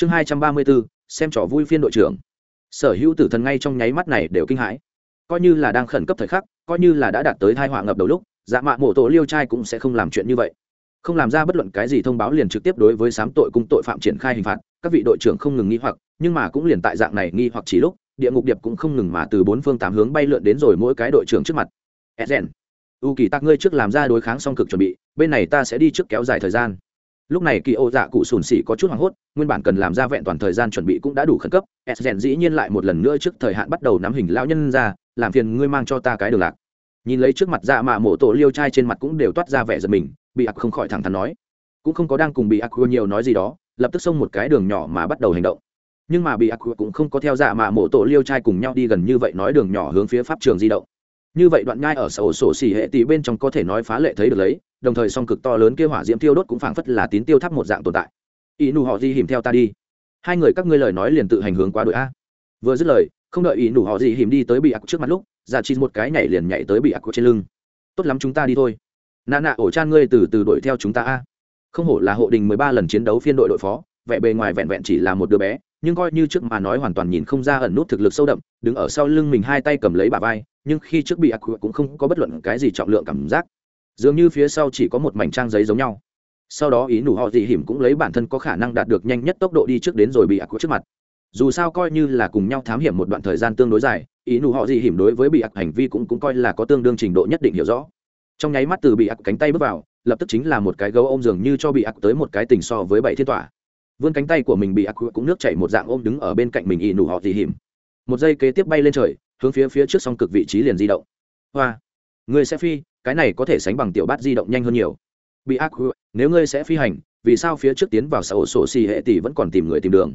chương hai trăm ba mươi bốn xem trò vui phiên đội trưởng. Sở hữu tử thần ngay trong nháy mắt này đều kinh hãi. Coi như là đang khẩn cấp thời khắc, coi như là đã đạt tới thai họa ngập đầu lúc dạ mạ mổ tổ liêu trai cũng sẽ không làm chuyện như vậy. Không làm ra bất luận cái gì thông báo liền trực tiếp đối với sám tội cung tội phạm triển khai hình phạt, các vị đội trưởng không ngừng nghi hoặc, nhưng mà cũng liền tại dạng này nghi hoặc chỉ lúc, địa ngục điệp cũng không ngừng mà từ bốn phương tám hướng bay lượn đến rồi mỗi cái đội trưởng trước mặt. Edgen u kỳ tắc ngươi trước làm ra đối kháng song cực chuẩn bị, bên này ta sẽ đi trước kéo dài thời gian lúc này kỳ ô dạ cụ sùn xỉ có chút hoảng hốt, nguyên bản cần làm ra vẹn toàn thời gian chuẩn bị cũng đã đủ khẩn cấp. S rèn dĩ nhiên lại một lần nữa trước thời hạn bắt đầu nắm hình lão nhân ra, làm phiền ngươi mang cho ta cái đường lạc. Nhìn lấy trước mặt dạ mạ mộ tổ liêu trai trên mặt cũng đều toát ra vẻ giật mình, bị ạc không khỏi thẳng thắn nói. Cũng không có đang cùng bị ạc nhiều nói gì đó, lập tức xông một cái đường nhỏ mà bắt đầu hành động. Nhưng mà bị ạc cũng không có theo dạ mạ mộ tổ liêu trai cùng nhau đi gần như vậy nói đường nhỏ hướng phía pháp trường di động. Như vậy đoạn nhai ở sở sổ xỉ hệ tỷ bên trong có thể nói phá lệ thấy được lấy đồng thời song cực to lớn kia hỏa diễm tiêu đốt cũng phảng phất là tín tiêu tháp một dạng tồn tại. Ý nụ họ di hiểm theo ta đi. Hai người các ngươi lời nói liền tự hành hướng qua đội a. Vừa dứt lời, không đợi ý nụ họ di hiểm đi tới bị ạc trước mặt lúc giả chi một cái nhảy liền nhảy tới bị ạc trên lưng. Tốt lắm chúng ta đi thôi. Nà nạ ổ chan ngươi từ từ đuổi theo chúng ta a. Không hổ là hộ đình mười ba lần chiến đấu phiên đội đội phó, vẻ bề ngoài vẹn vẹn chỉ là một đứa bé, nhưng coi như trước mà nói hoàn toàn nhìn không ra ẩn nút thực lực sâu đậm, đứng ở sau lưng mình hai tay cầm lấy bà vai, nhưng khi trước bị ác cũng không có bất luận cái gì trọng lượng cảm giác dường như phía sau chỉ có một mảnh trang giấy giống nhau. Sau đó ý nụ họ dị hiểm cũng lấy bản thân có khả năng đạt được nhanh nhất tốc độ đi trước đến rồi bị ác trước mặt. Dù sao coi như là cùng nhau thám hiểm một đoạn thời gian tương đối dài, ý nụ họ dị hiểm đối với bị ác hành vi cũng cũng coi là có tương đương trình độ nhất định hiểu rõ. Trong nháy mắt từ bị ác cánh tay bước vào, lập tức chính là một cái gấu ôm dường như cho bị ác tới một cái tình so với bảy thiên tỏa. Vươn cánh tay của mình bị ác cũng nước chảy một dạng ôm đứng ở bên cạnh mình ý nụ họ dị hiểm. Một giây kế tiếp bay lên trời, hướng phía phía trước song cực vị trí liền di động. Hoa! Ngươi sẽ phi, cái này có thể sánh bằng tiểu bát di động nhanh hơn nhiều. Bị ác nếu ngươi sẽ phi hành, vì sao phía trước tiến vào xã hội sổ xì hệ tỷ vẫn còn tìm người tìm đường?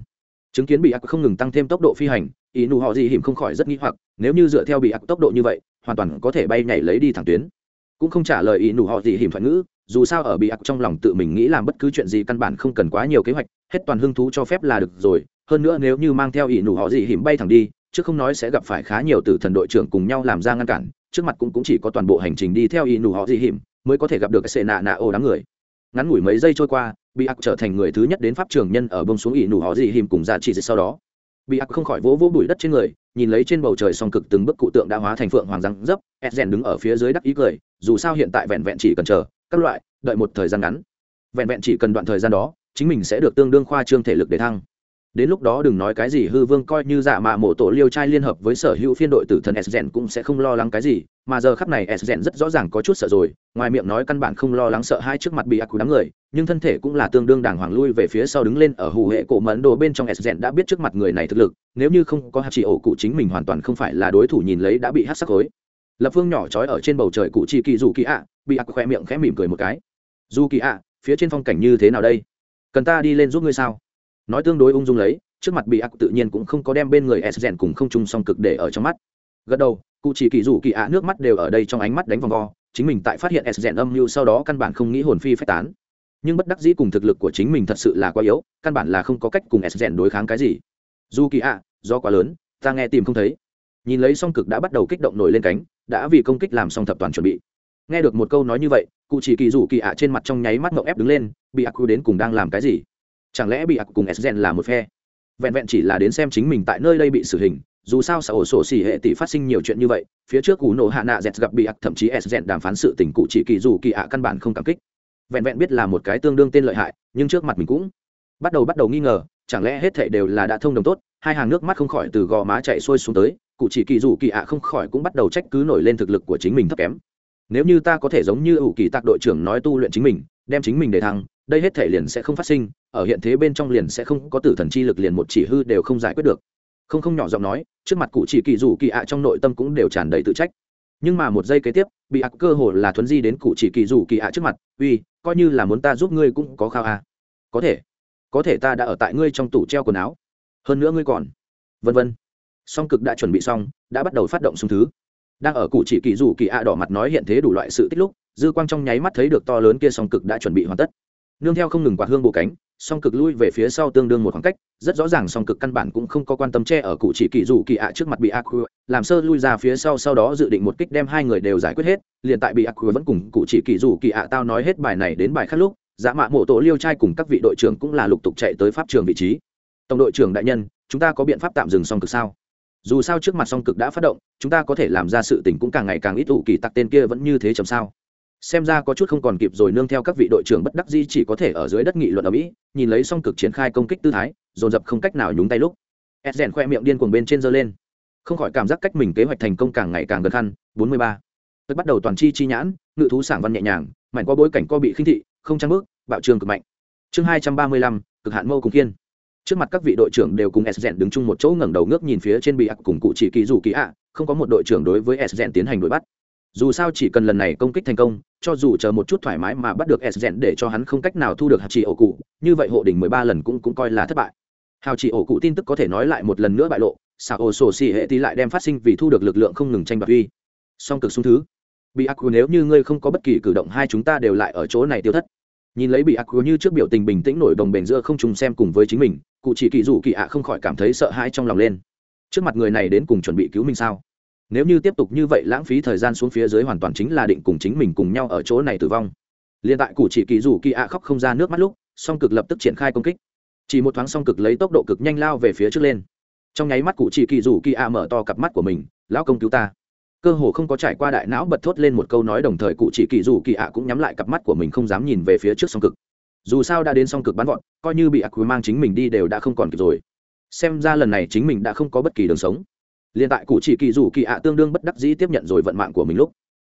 Chứng kiến bị ác không ngừng tăng thêm tốc độ phi hành, ý nụ họ gì hiểm không khỏi rất nghi hoặc, nếu như dựa theo bị ác tốc độ như vậy, hoàn toàn có thể bay nhảy lấy đi thẳng tuyến. Cũng không trả lời ý nụ họ gì hiểm thoại ngữ, dù sao ở bị ác trong lòng tự mình nghĩ làm bất cứ chuyện gì căn bản không cần quá nhiều kế hoạch, hết toàn hưng thú cho phép là được rồi. Hơn nữa nếu như mang theo ý nụ họ gì hiểm bay thẳng đi, chứ không nói sẽ gặp phải khá nhiều tử thần đội trưởng cùng nhau làm ra ngăn cản trước mặt cũng, cũng chỉ có toàn bộ hành trình đi theo y nụ họ dị hiểm mới có thể gặp được cái sệ nạ nạ ô đám người. Ngắn ngủi mấy giây trôi qua bị ác trở thành người thứ nhất đến pháp trường nhân ở bông xuống y nụ họ dị hiểm cùng giá trị sau đó. Bị ác không khỏi vỗ vỗ bụi đất trên người nhìn lấy trên bầu trời song cực từng bức cụ tượng đã hóa thành phượng hoàng răng dấp edgen đứng ở phía dưới đắc ý cười dù sao hiện tại vẹn vẹn chỉ cần chờ các loại đợi một thời gian ngắn. Vẹn vẹn chỉ cần đoạn thời gian đó chính mình sẽ được tương đương khoa trương thể lực để thăng đến lúc đó đừng nói cái gì hư vương coi như dạ mạ mổ tổ liêu trai liên hợp với sở hữu phiên đội tử thần s cũng sẽ không lo lắng cái gì, mà giờ khắp này s rất rõ ràng có chút sợ rồi, ngoài miệng nói căn bản không lo lắng sợ hai trước mặt bị ác cú đám người, nhưng thân thể cũng là tương đương đàng hoàng lui về phía sau đứng lên ở hù hệ cổ mẫn đồ bên trong s đã biết trước mặt người này thực lực, nếu như không có hạt chỉ ổ cụ chính mình hoàn toàn không phải là đối thủ nhìn lấy đã bị hát sắc khối lập phương nhỏ trói ở trên bầu trời cụ chi kỳ dù kỳ ạ, bị ác khoe miệng khẽ mỉm cười một cái. Dù kỳ ạ, phía trên phong cảnh như thế nào đây? Cần ta đi lên giúp ngươi sao? Nói tương đối ung dung lấy, trước mặt bị ác tự nhiên cũng không có đem bên người s rèn cùng không chung song cực để ở trong mắt. Gật đầu, cụ chỉ kỳ rủ kỳ ạ nước mắt đều ở đây trong ánh mắt đánh vòng vo, chính mình tại phát hiện s rèn âm mưu sau đó căn bản không nghĩ hồn phi phách tán. Nhưng bất đắc dĩ cùng thực lực của chính mình thật sự là quá yếu, căn bản là không có cách cùng s rèn đối kháng cái gì. Dù kỳ ạ, do quá lớn, ta nghe tìm không thấy. Nhìn lấy song cực đã bắt đầu kích động nổi lên cánh, đã vì công kích làm xong thập toàn chuẩn bị. Nghe được một câu nói như vậy, cụ chỉ kỳ rủ kỳ ạ trên mặt trong nháy mắt ngậu ép đứng lên, bị ác đến cùng đang làm cái gì? Chẳng lẽ bị ạc cùng s là một phe? Vẹn vẹn chỉ là đến xem chính mình tại nơi đây bị xử hình, dù sao xã hội sổ xỉ hệ tỷ phát sinh nhiều chuyện như vậy, phía trước cú nổ hạ nạ dẹt gặp bị ạc thậm chí s đàm phán sự tình cụ chỉ kỳ dù kỳ ạ căn bản không cảm kích. Vẹn vẹn biết là một cái tương đương tên lợi hại, nhưng trước mặt mình cũng bắt đầu bắt đầu nghi ngờ, chẳng lẽ hết thệ đều là đã thông đồng tốt, hai hàng nước mắt không khỏi từ gò má chạy xuôi xuống tới, cụ chỉ kỳ dù kỳ ạ không khỏi cũng bắt đầu trách cứ nổi lên thực lực của chính mình thấp kém. Nếu như ta có thể giống như ủ kỳ tạc đội trưởng nói tu luyện chính mình, đem chính mình để thăng, đây hết thể liền sẽ không phát sinh ở hiện thế bên trong liền sẽ không có tử thần chi lực liền một chỉ hư đều không giải quyết được. Không không nhỏ giọng nói, trước mặt cụ chỉ kỳ dù kỳ ạ trong nội tâm cũng đều tràn đầy tự trách. Nhưng mà một giây kế tiếp, bị ạc cơ hồ là thuấn di đến cụ chỉ kỳ dù kỳ ạ trước mặt, uy, coi như là muốn ta giúp ngươi cũng có khao à. có thể có thể ta đã ở tại ngươi trong tủ treo quần áo. Hơn nữa ngươi còn vân vân. Song cực đã chuẩn bị xong, đã bắt đầu phát động xung thứ. Đang ở cụ chỉ kỳ dù kỳ ạ đỏ mặt nói hiện thế đủ loại sự tích lúc, dư quang trong nháy mắt thấy được to lớn kia song cực đã chuẩn bị hoàn tất. Nương theo không ngừng quạt hương bộ cánh song cực lui về phía sau tương đương một khoảng cách, rất rõ ràng song cực căn bản cũng không có quan tâm che ở cụ chỉ kỳ dù kỳ ạ trước mặt bị ác làm sơ lui ra phía sau sau đó dự định một kích đem hai người đều giải quyết hết, liền tại bị ác vẫn cùng cụ chỉ kỳ dù kỳ ạ tao nói hết bài này đến bài khác lúc dã mạ mộ tổ liêu trai cùng các vị đội trưởng cũng là lục tục chạy tới pháp trường vị trí. Tổng đội trưởng đại nhân, chúng ta có biện pháp tạm dừng song cực sao? Dù sao trước mặt song cực đã phát động, chúng ta có thể làm ra sự tình cũng càng ngày càng ít ủ kỳ tặc tên kia vẫn như thế chầm sao? Xem ra có chút không còn kịp rồi nương theo các vị đội trưởng bất đắc di chỉ có thể ở dưới đất nghị luận ở mỹ nhìn lấy song cực triển khai công kích tư thái dồn dập không cách nào nhúng tay lúc. Ed rèn khoe miệng điên cuồng bên trên giơ lên. Không khỏi cảm giác cách mình kế hoạch thành công càng ngày càng gần khăn 43. Tôi bắt đầu toàn chi chi nhãn ngự thú sảng văn nhẹ nhàng mạnh qua bối cảnh co bị khinh thị không trang bước bạo trường cực mạnh. Chương 235, cực hạn mâu cùng kiên trước mặt các vị đội trưởng đều cùng s rèn đứng chung một chỗ ngẩng đầu ngước nhìn phía trên bị ạc cùng cụ chỉ kỳ dù kỳ ạ không có một đội trưởng đối với s rèn tiến hành đuổi bắt dù sao chỉ cần lần này công kích thành công, cho dù chờ một chút thoải mái mà bắt được s rèn để cho hắn không cách nào thu được hạt chỉ ổ cụ, như vậy hộ đỉnh mười ba lần cũng cũng coi là thất bại. Hào chỉ ổ cụ tin tức có thể nói lại một lần nữa bại lộ sao ổ sổ xì hệ tí lại đem phát sinh vì thu được lực lượng không ngừng tranh đoạt uy. Song cực xuống thứ. Bị ác nếu như ngươi không có bất kỳ cử động hai chúng ta đều lại ở chỗ này tiêu thất. Nhìn lấy bị ác như trước biểu tình bình tĩnh nổi đồng bền giữa không trùng xem cùng với chính mình, cụ chỉ kỳ dù kỳ ạ không khỏi cảm thấy sợ hãi trong lòng lên. Trước mặt người này đến cùng chuẩn bị cứu mình sao? Nếu như tiếp tục như vậy, lãng phí thời gian xuống phía dưới hoàn toàn chính là định cùng chính mình cùng nhau ở chỗ này tử vong. Liền tại cụ chỉ kỳ dù kỳ ạ khóc không ra nước mắt lúc, song cực lập tức triển khai công kích. Chỉ một thoáng song cực lấy tốc độ cực nhanh lao về phía trước lên. Trong nháy mắt cụ chỉ kỳ dù kỳ ạ mở to cặp mắt của mình, lão công cứu ta. Cơ hồ không có trải qua đại não bật thốt lên một câu nói đồng thời cụ chỉ kỳ dù kỳ ạ cũng nhắm lại cặp mắt của mình không dám nhìn về phía trước song cực. Dù sao đã đến song cực bắn vọt, coi như bị ác quý mang chính mình đi đều đã không còn kịp rồi. Xem ra lần này chính mình đã không có bất kỳ đường sống liên tại cụ chỉ kỳ dù kỳ ạ tương đương bất đắc dĩ tiếp nhận rồi vận mạng của mình lúc.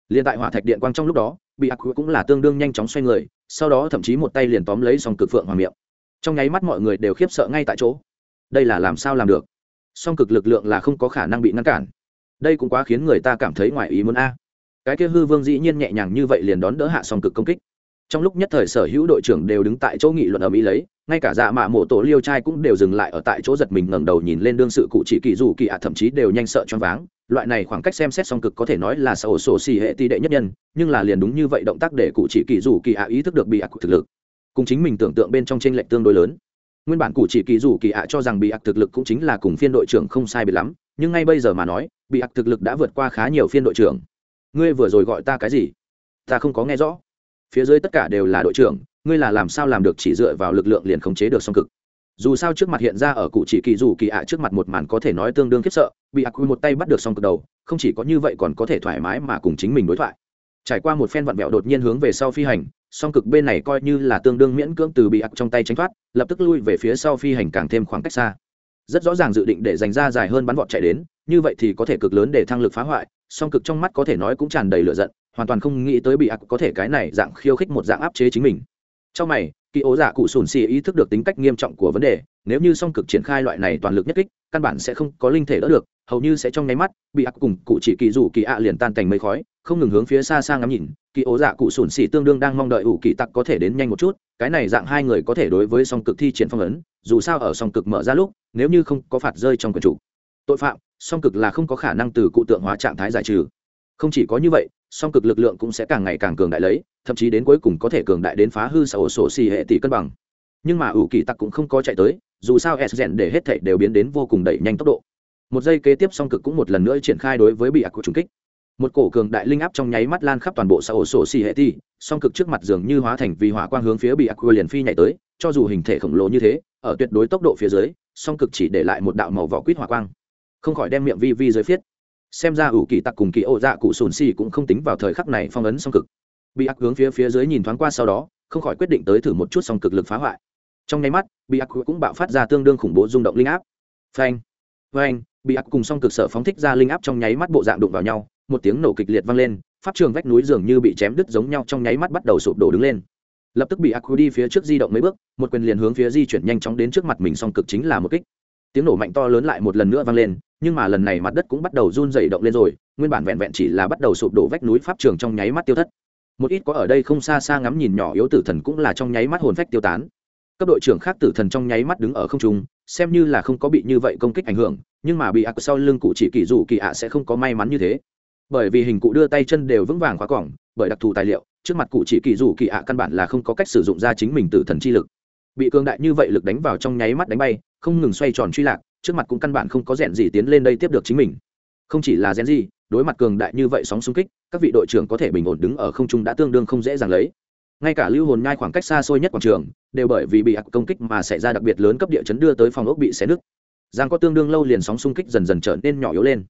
Liên tại hỏa thạch điện quang trong lúc đó, bị ác cũng là tương đương nhanh chóng xoay người, sau đó thậm chí một tay liền tóm lấy song cực phượng hoàng miệng. Trong nháy mắt mọi người đều khiếp sợ ngay tại chỗ. Đây là làm sao làm được? Song cực lực lượng là không có khả năng bị ngăn cản. Đây cũng quá khiến người ta cảm thấy ngoài ý muốn a. Cái kia hư vương dĩ nhiên nhẹ nhàng như vậy liền đón đỡ hạ song cực công kích trong lúc nhất thời sở hữu đội trưởng đều đứng tại chỗ nghị luận ở mỹ lấy, ngay cả dạ mạ mộ tổ liêu trai cũng đều dừng lại ở tại chỗ giật mình ngẩng đầu nhìn lên đương sự cụ chỉ kỳ dù kỳ ạ, thậm chí đều nhanh sợ choáng váng. Loại này khoảng cách xem xét song cực có thể nói là sổ sổ xì hệ tỷ đệ nhất nhân, nhưng là liền đúng như vậy động tác để cụ chỉ kỳ dù kỳ ạ ý thức được bị ạc thực lực. Cùng chính mình tưởng tượng bên trong trên lệch tương đối lớn. Nguyên bản cụ chỉ kỳ dù kỳ ạ cho rằng bị ạc thực lực cũng chính là cùng phiên đội trưởng không sai biệt lắm, nhưng ngay bây giờ mà nói, bị ạc thực lực đã vượt qua khá nhiều phiên đội trưởng. Ngươi vừa rồi gọi ta cái gì? Ta không có nghe rõ phía dưới tất cả đều là đội trưởng, ngươi là làm sao làm được chỉ dựa vào lực lượng liền khống chế được song cực? Dù sao trước mặt hiện ra ở cụ chỉ kỳ dù kỳ ạ trước mặt một màn có thể nói tương đương khiếp sợ, bị ạc quy một tay bắt được song cực đầu, không chỉ có như vậy còn có thể thoải mái mà cùng chính mình đối thoại. Trải qua một phen vặn vẹo đột nhiên hướng về sau phi hành, song cực bên này coi như là tương đương miễn cưỡng từ bị ạc trong tay tránh thoát, lập tức lui về phía sau phi hành càng thêm khoảng cách xa. Rất rõ ràng dự định để dành ra dài hơn bắn vọt chạy đến, như vậy thì có thể cực lớn để thăng lực phá hoại, song cực trong mắt có thể nói cũng tràn đầy lửa giận hoàn toàn không nghĩ tới bị ác có thể cái này dạng khiêu khích một dạng áp chế chính mình. Trong mày, kỳ ố giả cụ sùn xì ý thức được tính cách nghiêm trọng của vấn đề, nếu như song cực triển khai loại này toàn lực nhất kích, căn bản sẽ không có linh thể đỡ được, hầu như sẽ trong nháy mắt bị ác cùng cụ chỉ kỳ rủ kỳ ạ liền tan thành mây khói, không ngừng hướng phía xa xa ngắm nhìn, kỳ ố giả cụ sùn xì tương đương đang mong đợi ủ kỳ tặc có thể đến nhanh một chút, cái này dạng hai người có thể đối với song cực thi triển phong ấn, dù sao ở song cực mở ra lúc, nếu như không có phạt rơi trong quần chủ. Tội phạm, song cực là không có khả năng từ cụ tượng hóa trạng thái giải trừ. Không chỉ có như vậy song cực lực lượng cũng sẽ càng ngày càng cường đại lấy, thậm chí đến cuối cùng có thể cường đại đến phá hư sở sổ xì hệ tỷ cân bằng. Nhưng mà ủ kỳ tặc cũng không có chạy tới, dù sao s rèn để hết thảy đều biến đến vô cùng đẩy nhanh tốc độ. Một giây kế tiếp song cực cũng một lần nữa triển khai đối với bị ác của trung kích. Một cổ cường đại linh áp trong nháy mắt lan khắp toàn bộ xã hội sổ xì hệ ti song cực trước mặt dường như hóa thành vì hỏa quang hướng phía bị ác liền phi nhảy tới, cho dù hình thể khổng lồ như thế, ở tuyệt đối tốc độ phía dưới, song cực chỉ để lại một đạo màu vỏ quýt hỏa quang. Không khỏi đem miệng vi vi dưới phiết xem ra ủ kỳ tặc cùng kỳ ô dạ cụ sùn xì cũng không tính vào thời khắc này phong ấn song cực. Bị ác hướng phía phía dưới nhìn thoáng qua sau đó, không khỏi quyết định tới thử một chút song cực lực phá hoại. Trong nháy mắt, bị ác cũng bạo phát ra tương đương khủng bố rung động linh áp. Phanh phanh, bị ác cùng song cực sở phóng thích ra linh áp trong nháy mắt bộ dạng đụng vào nhau, một tiếng nổ kịch liệt vang lên, pháp trường vách núi dường như bị chém đứt giống nhau trong nháy mắt bắt đầu sụp đổ đứng lên. Lập tức bị ác đi phía trước di động mấy bước, một quyền liền hướng phía di chuyển nhanh chóng đến trước mặt mình song cực chính là một kích. Tiếng nổ mạnh to lớn lại một lần nữa vang lên nhưng mà lần này mặt đất cũng bắt đầu run dày động lên rồi, nguyên bản vẹn vẹn chỉ là bắt đầu sụp đổ vách núi pháp trường trong nháy mắt tiêu thất. Một ít có ở đây không xa xa ngắm nhìn nhỏ yếu tử thần cũng là trong nháy mắt hồn phách tiêu tán. Cấp đội trưởng khác tử thần trong nháy mắt đứng ở không trung, xem như là không có bị như vậy công kích ảnh hưởng, nhưng mà bị ạc sau lưng cụ chỉ kỳ dù kỳ ạ sẽ không có may mắn như thế. Bởi vì hình cụ đưa tay chân đều vững vàng khóa cỏng bởi đặc thù tài liệu, trước mặt cụ chỉ kỳ dù kỳ ạ căn bản là không có cách sử dụng ra chính mình tử thần chi lực. Bị cường đại như vậy lực đánh vào trong nháy mắt đánh bay, không ngừng xoay tròn truy lạc trước mặt cũng căn bản không có rèn gì tiến lên đây tiếp được chính mình. Không chỉ là rèn gì, đối mặt cường đại như vậy sóng xung kích, các vị đội trưởng có thể bình ổn đứng ở không trung đã tương đương không dễ dàng lấy. Ngay cả lưu hồn nhai khoảng cách xa xôi nhất quảng trường, đều bởi vì bị ạc công kích mà xảy ra đặc biệt lớn cấp địa chấn đưa tới phòng ốc bị xé nứt. Giang có tương đương lâu liền sóng xung kích dần dần trở nên nhỏ yếu lên.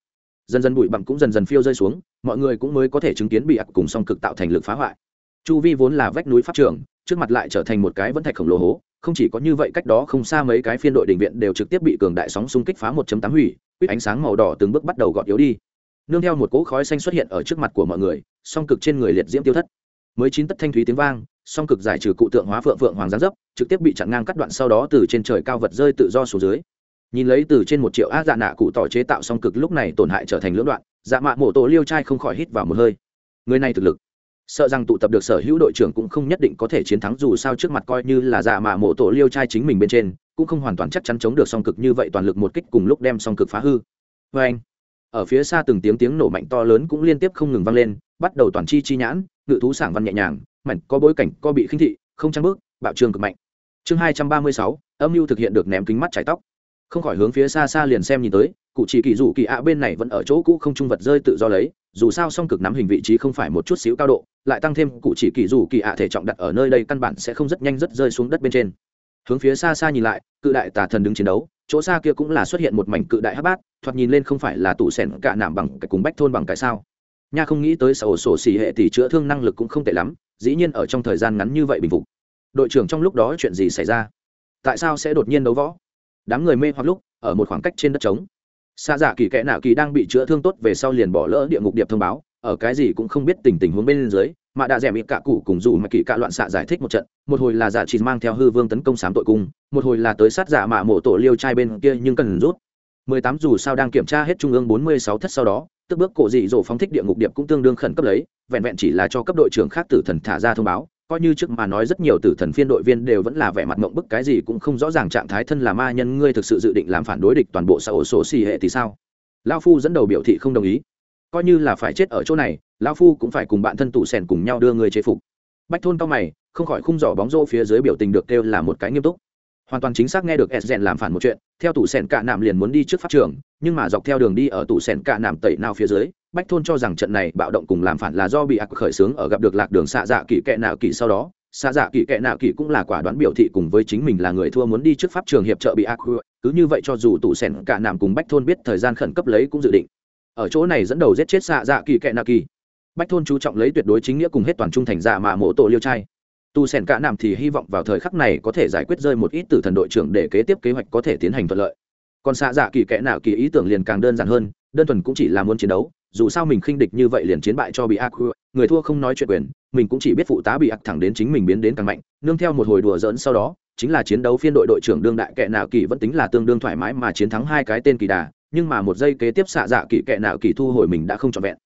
Dần dần bụi bặm cũng dần dần phiêu rơi xuống, mọi người cũng mới có thể chứng kiến bị ạc cùng song cực tạo thành lực phá hoại. Chu vi vốn là vách núi pháp trường, trước mặt lại trở thành một cái vẫn thạch khổng lồ hố không chỉ có như vậy cách đó không xa mấy cái phiên đội định viện đều trực tiếp bị cường đại sóng xung kích phá 1.8 hủy, quýt ánh sáng màu đỏ từng bước bắt đầu gọt yếu đi. Nương theo một cỗ khói xanh xuất hiện ở trước mặt của mọi người, song cực trên người liệt diễm tiêu thất. Mới chín tất thanh thúy tiếng vang, song cực giải trừ cụ tượng hóa phượng phượng hoàng giáng dấp, trực tiếp bị chặn ngang cắt đoạn sau đó từ trên trời cao vật rơi tự do xuống dưới. Nhìn lấy từ trên một triệu ác dạ nạ cụ tỏ chế tạo song cực lúc này tổn hại trở thành lưỡng đoạn dạ mạ mổ tổ liêu trai không khỏi hít vào một hơi. Người này thực lực sợ rằng tụ tập được sở hữu đội trưởng cũng không nhất định có thể chiến thắng, dù sao trước mặt coi như là giả mạ mộ tổ liêu trai chính mình bên trên, cũng không hoàn toàn chắc chắn chống được song cực như vậy toàn lực một kích cùng lúc đem song cực phá hư. Vê anh, ở phía xa từng tiếng tiếng nổ mạnh to lớn cũng liên tiếp không ngừng vang lên, bắt đầu toàn chi chi nhãn, ngự thú sảng văn nhẹ nhàng mạnh có bối cảnh, có bị khinh thị, không trăng bước, bạo trường cực mạnh. Chương hai trăm ba mươi sáu, âm mưu thực hiện được ném kính mắt chải tóc không khỏi hướng phía xa xa liền xem nhìn tới, cụ chỉ kỳ rủ kỳ ạ bên này vẫn ở chỗ cũ không trung vật rơi tự do lấy, dù sao song cực nắm hình vị trí không phải một chút xíu cao độ, lại tăng thêm cụ chỉ kỳ rủ kỳ ạ thể trọng đặt ở nơi đây căn bản sẽ không rất nhanh rất rơi xuống đất bên trên. Hướng phía xa xa nhìn lại, cự đại tà thần đứng chiến đấu, chỗ xa kia cũng là xuất hiện một mảnh cự đại hắc bát, thoạt nhìn lên không phải là tủ sẻn cả nảm bằng cái cùng bách thôn bằng cái sao. Nha không nghĩ tới sổ sổ xỉ hệ thì chữa thương năng lực cũng không tệ lắm, dĩ nhiên ở trong thời gian ngắn như vậy bình phục. Đội trưởng trong lúc đó chuyện gì xảy ra? Tại sao sẽ đột nhiên đấu võ? Đám người mê hoặc lúc, ở một khoảng cách trên đất trống. Xa dạ kỳ kẽ nạ kỳ đang bị chữa thương tốt về sau liền bỏ lỡ địa ngục điệp thông báo, ở cái gì cũng không biết tình tình huống bên dưới, mà đã rẻ bị cả cụ cùng dù mà kỳ cả loạn xạ giải thích một trận, một hồi là dạ giả chỉ mang theo hư vương tấn công sám tội cung một hồi là tới sát giả mạ mộ tổ liêu trai bên kia nhưng cần rút. Mười tám dù sao đang kiểm tra hết trung ương bốn mươi sáu thất sau đó, tức bước cổ dị dỗ phóng thích địa ngục điệp cũng tương đương khẩn cấp lấy, vẹn vẹn chỉ là cho cấp đội trưởng khác tử thần thả ra thông báo coi như trước mà nói rất nhiều tử thần phiên đội viên đều vẫn là vẻ mặt mộng bức, cái gì cũng không rõ ràng trạng thái thân là ma nhân, ngươi thực sự dự định làm phản đối địch toàn bộ xã hội số xì hệ thì sao? Lao phu dẫn đầu biểu thị không đồng ý. Coi như là phải chết ở chỗ này lao phu cũng phải cùng bạn thân tủ sèn cùng nhau đưa người chế phục. Bách thôn cao mày, không khỏi khung giỏ bóng rô phía dưới biểu tình được kêu là một cái nghiêm túc hoàn toàn chính xác nghe được s làm phản một chuyện, theo tủ sèn cạ nạm liền muốn đi trước pháp trường, nhưng mà dọc theo đường đi ở tủ sèn cạ nạm tẩy nào phía dưới, bách thôn cho rằng trận này bạo động cùng làm phản là do bị ác khởi xướng ở gặp được lạc đường xạ dạ kỳ kệ nạo kỳ sau đó. Xạ dạ kỳ kệ nạo kỳ cũng là quả đoán biểu thị cùng với chính mình là người thua muốn đi trước pháp trường hiệp trợ bị ác cứ như vậy cho dù tủ sèn cạ nạm cùng bách thôn biết thời gian khẩn cấp lấy cũng dự định. Ở chỗ này dẫn đầu giết chết xạ dạ kỳ kệ nạo kỳ bách thôn chú trọng lấy tuyệt đối chính nghĩa cùng hết toàn trung thành dạ mà mộ tổ liêu trai tu sèn cả nằm thì hy vọng vào thời khắc này có thể giải quyết rơi một ít từ thần đội trưởng để kế tiếp kế hoạch có thể tiến hành thuận lợi. Còn xạ dạ kỳ kẽ nào kỳ ý tưởng liền càng đơn giản hơn, đơn thuần cũng chỉ là muốn chiến đấu, dù sao mình khinh địch như vậy liền chiến bại cho bị ác người thua không nói chuyện quyền, mình cũng chỉ biết phụ tá bị ác thẳng đến chính mình biến đến càng mạnh, nương theo một hồi đùa giỡn sau đó, chính là chiến đấu phiên đội đội trưởng đương đại kệ nào kỳ vẫn tính là tương đương thoải mái mà chiến thắng hai cái tên kỳ đà, nhưng mà một giây kế tiếp xạ dạ kỳ kệ nào kỳ thu hồi mình đã không trọn vẹn.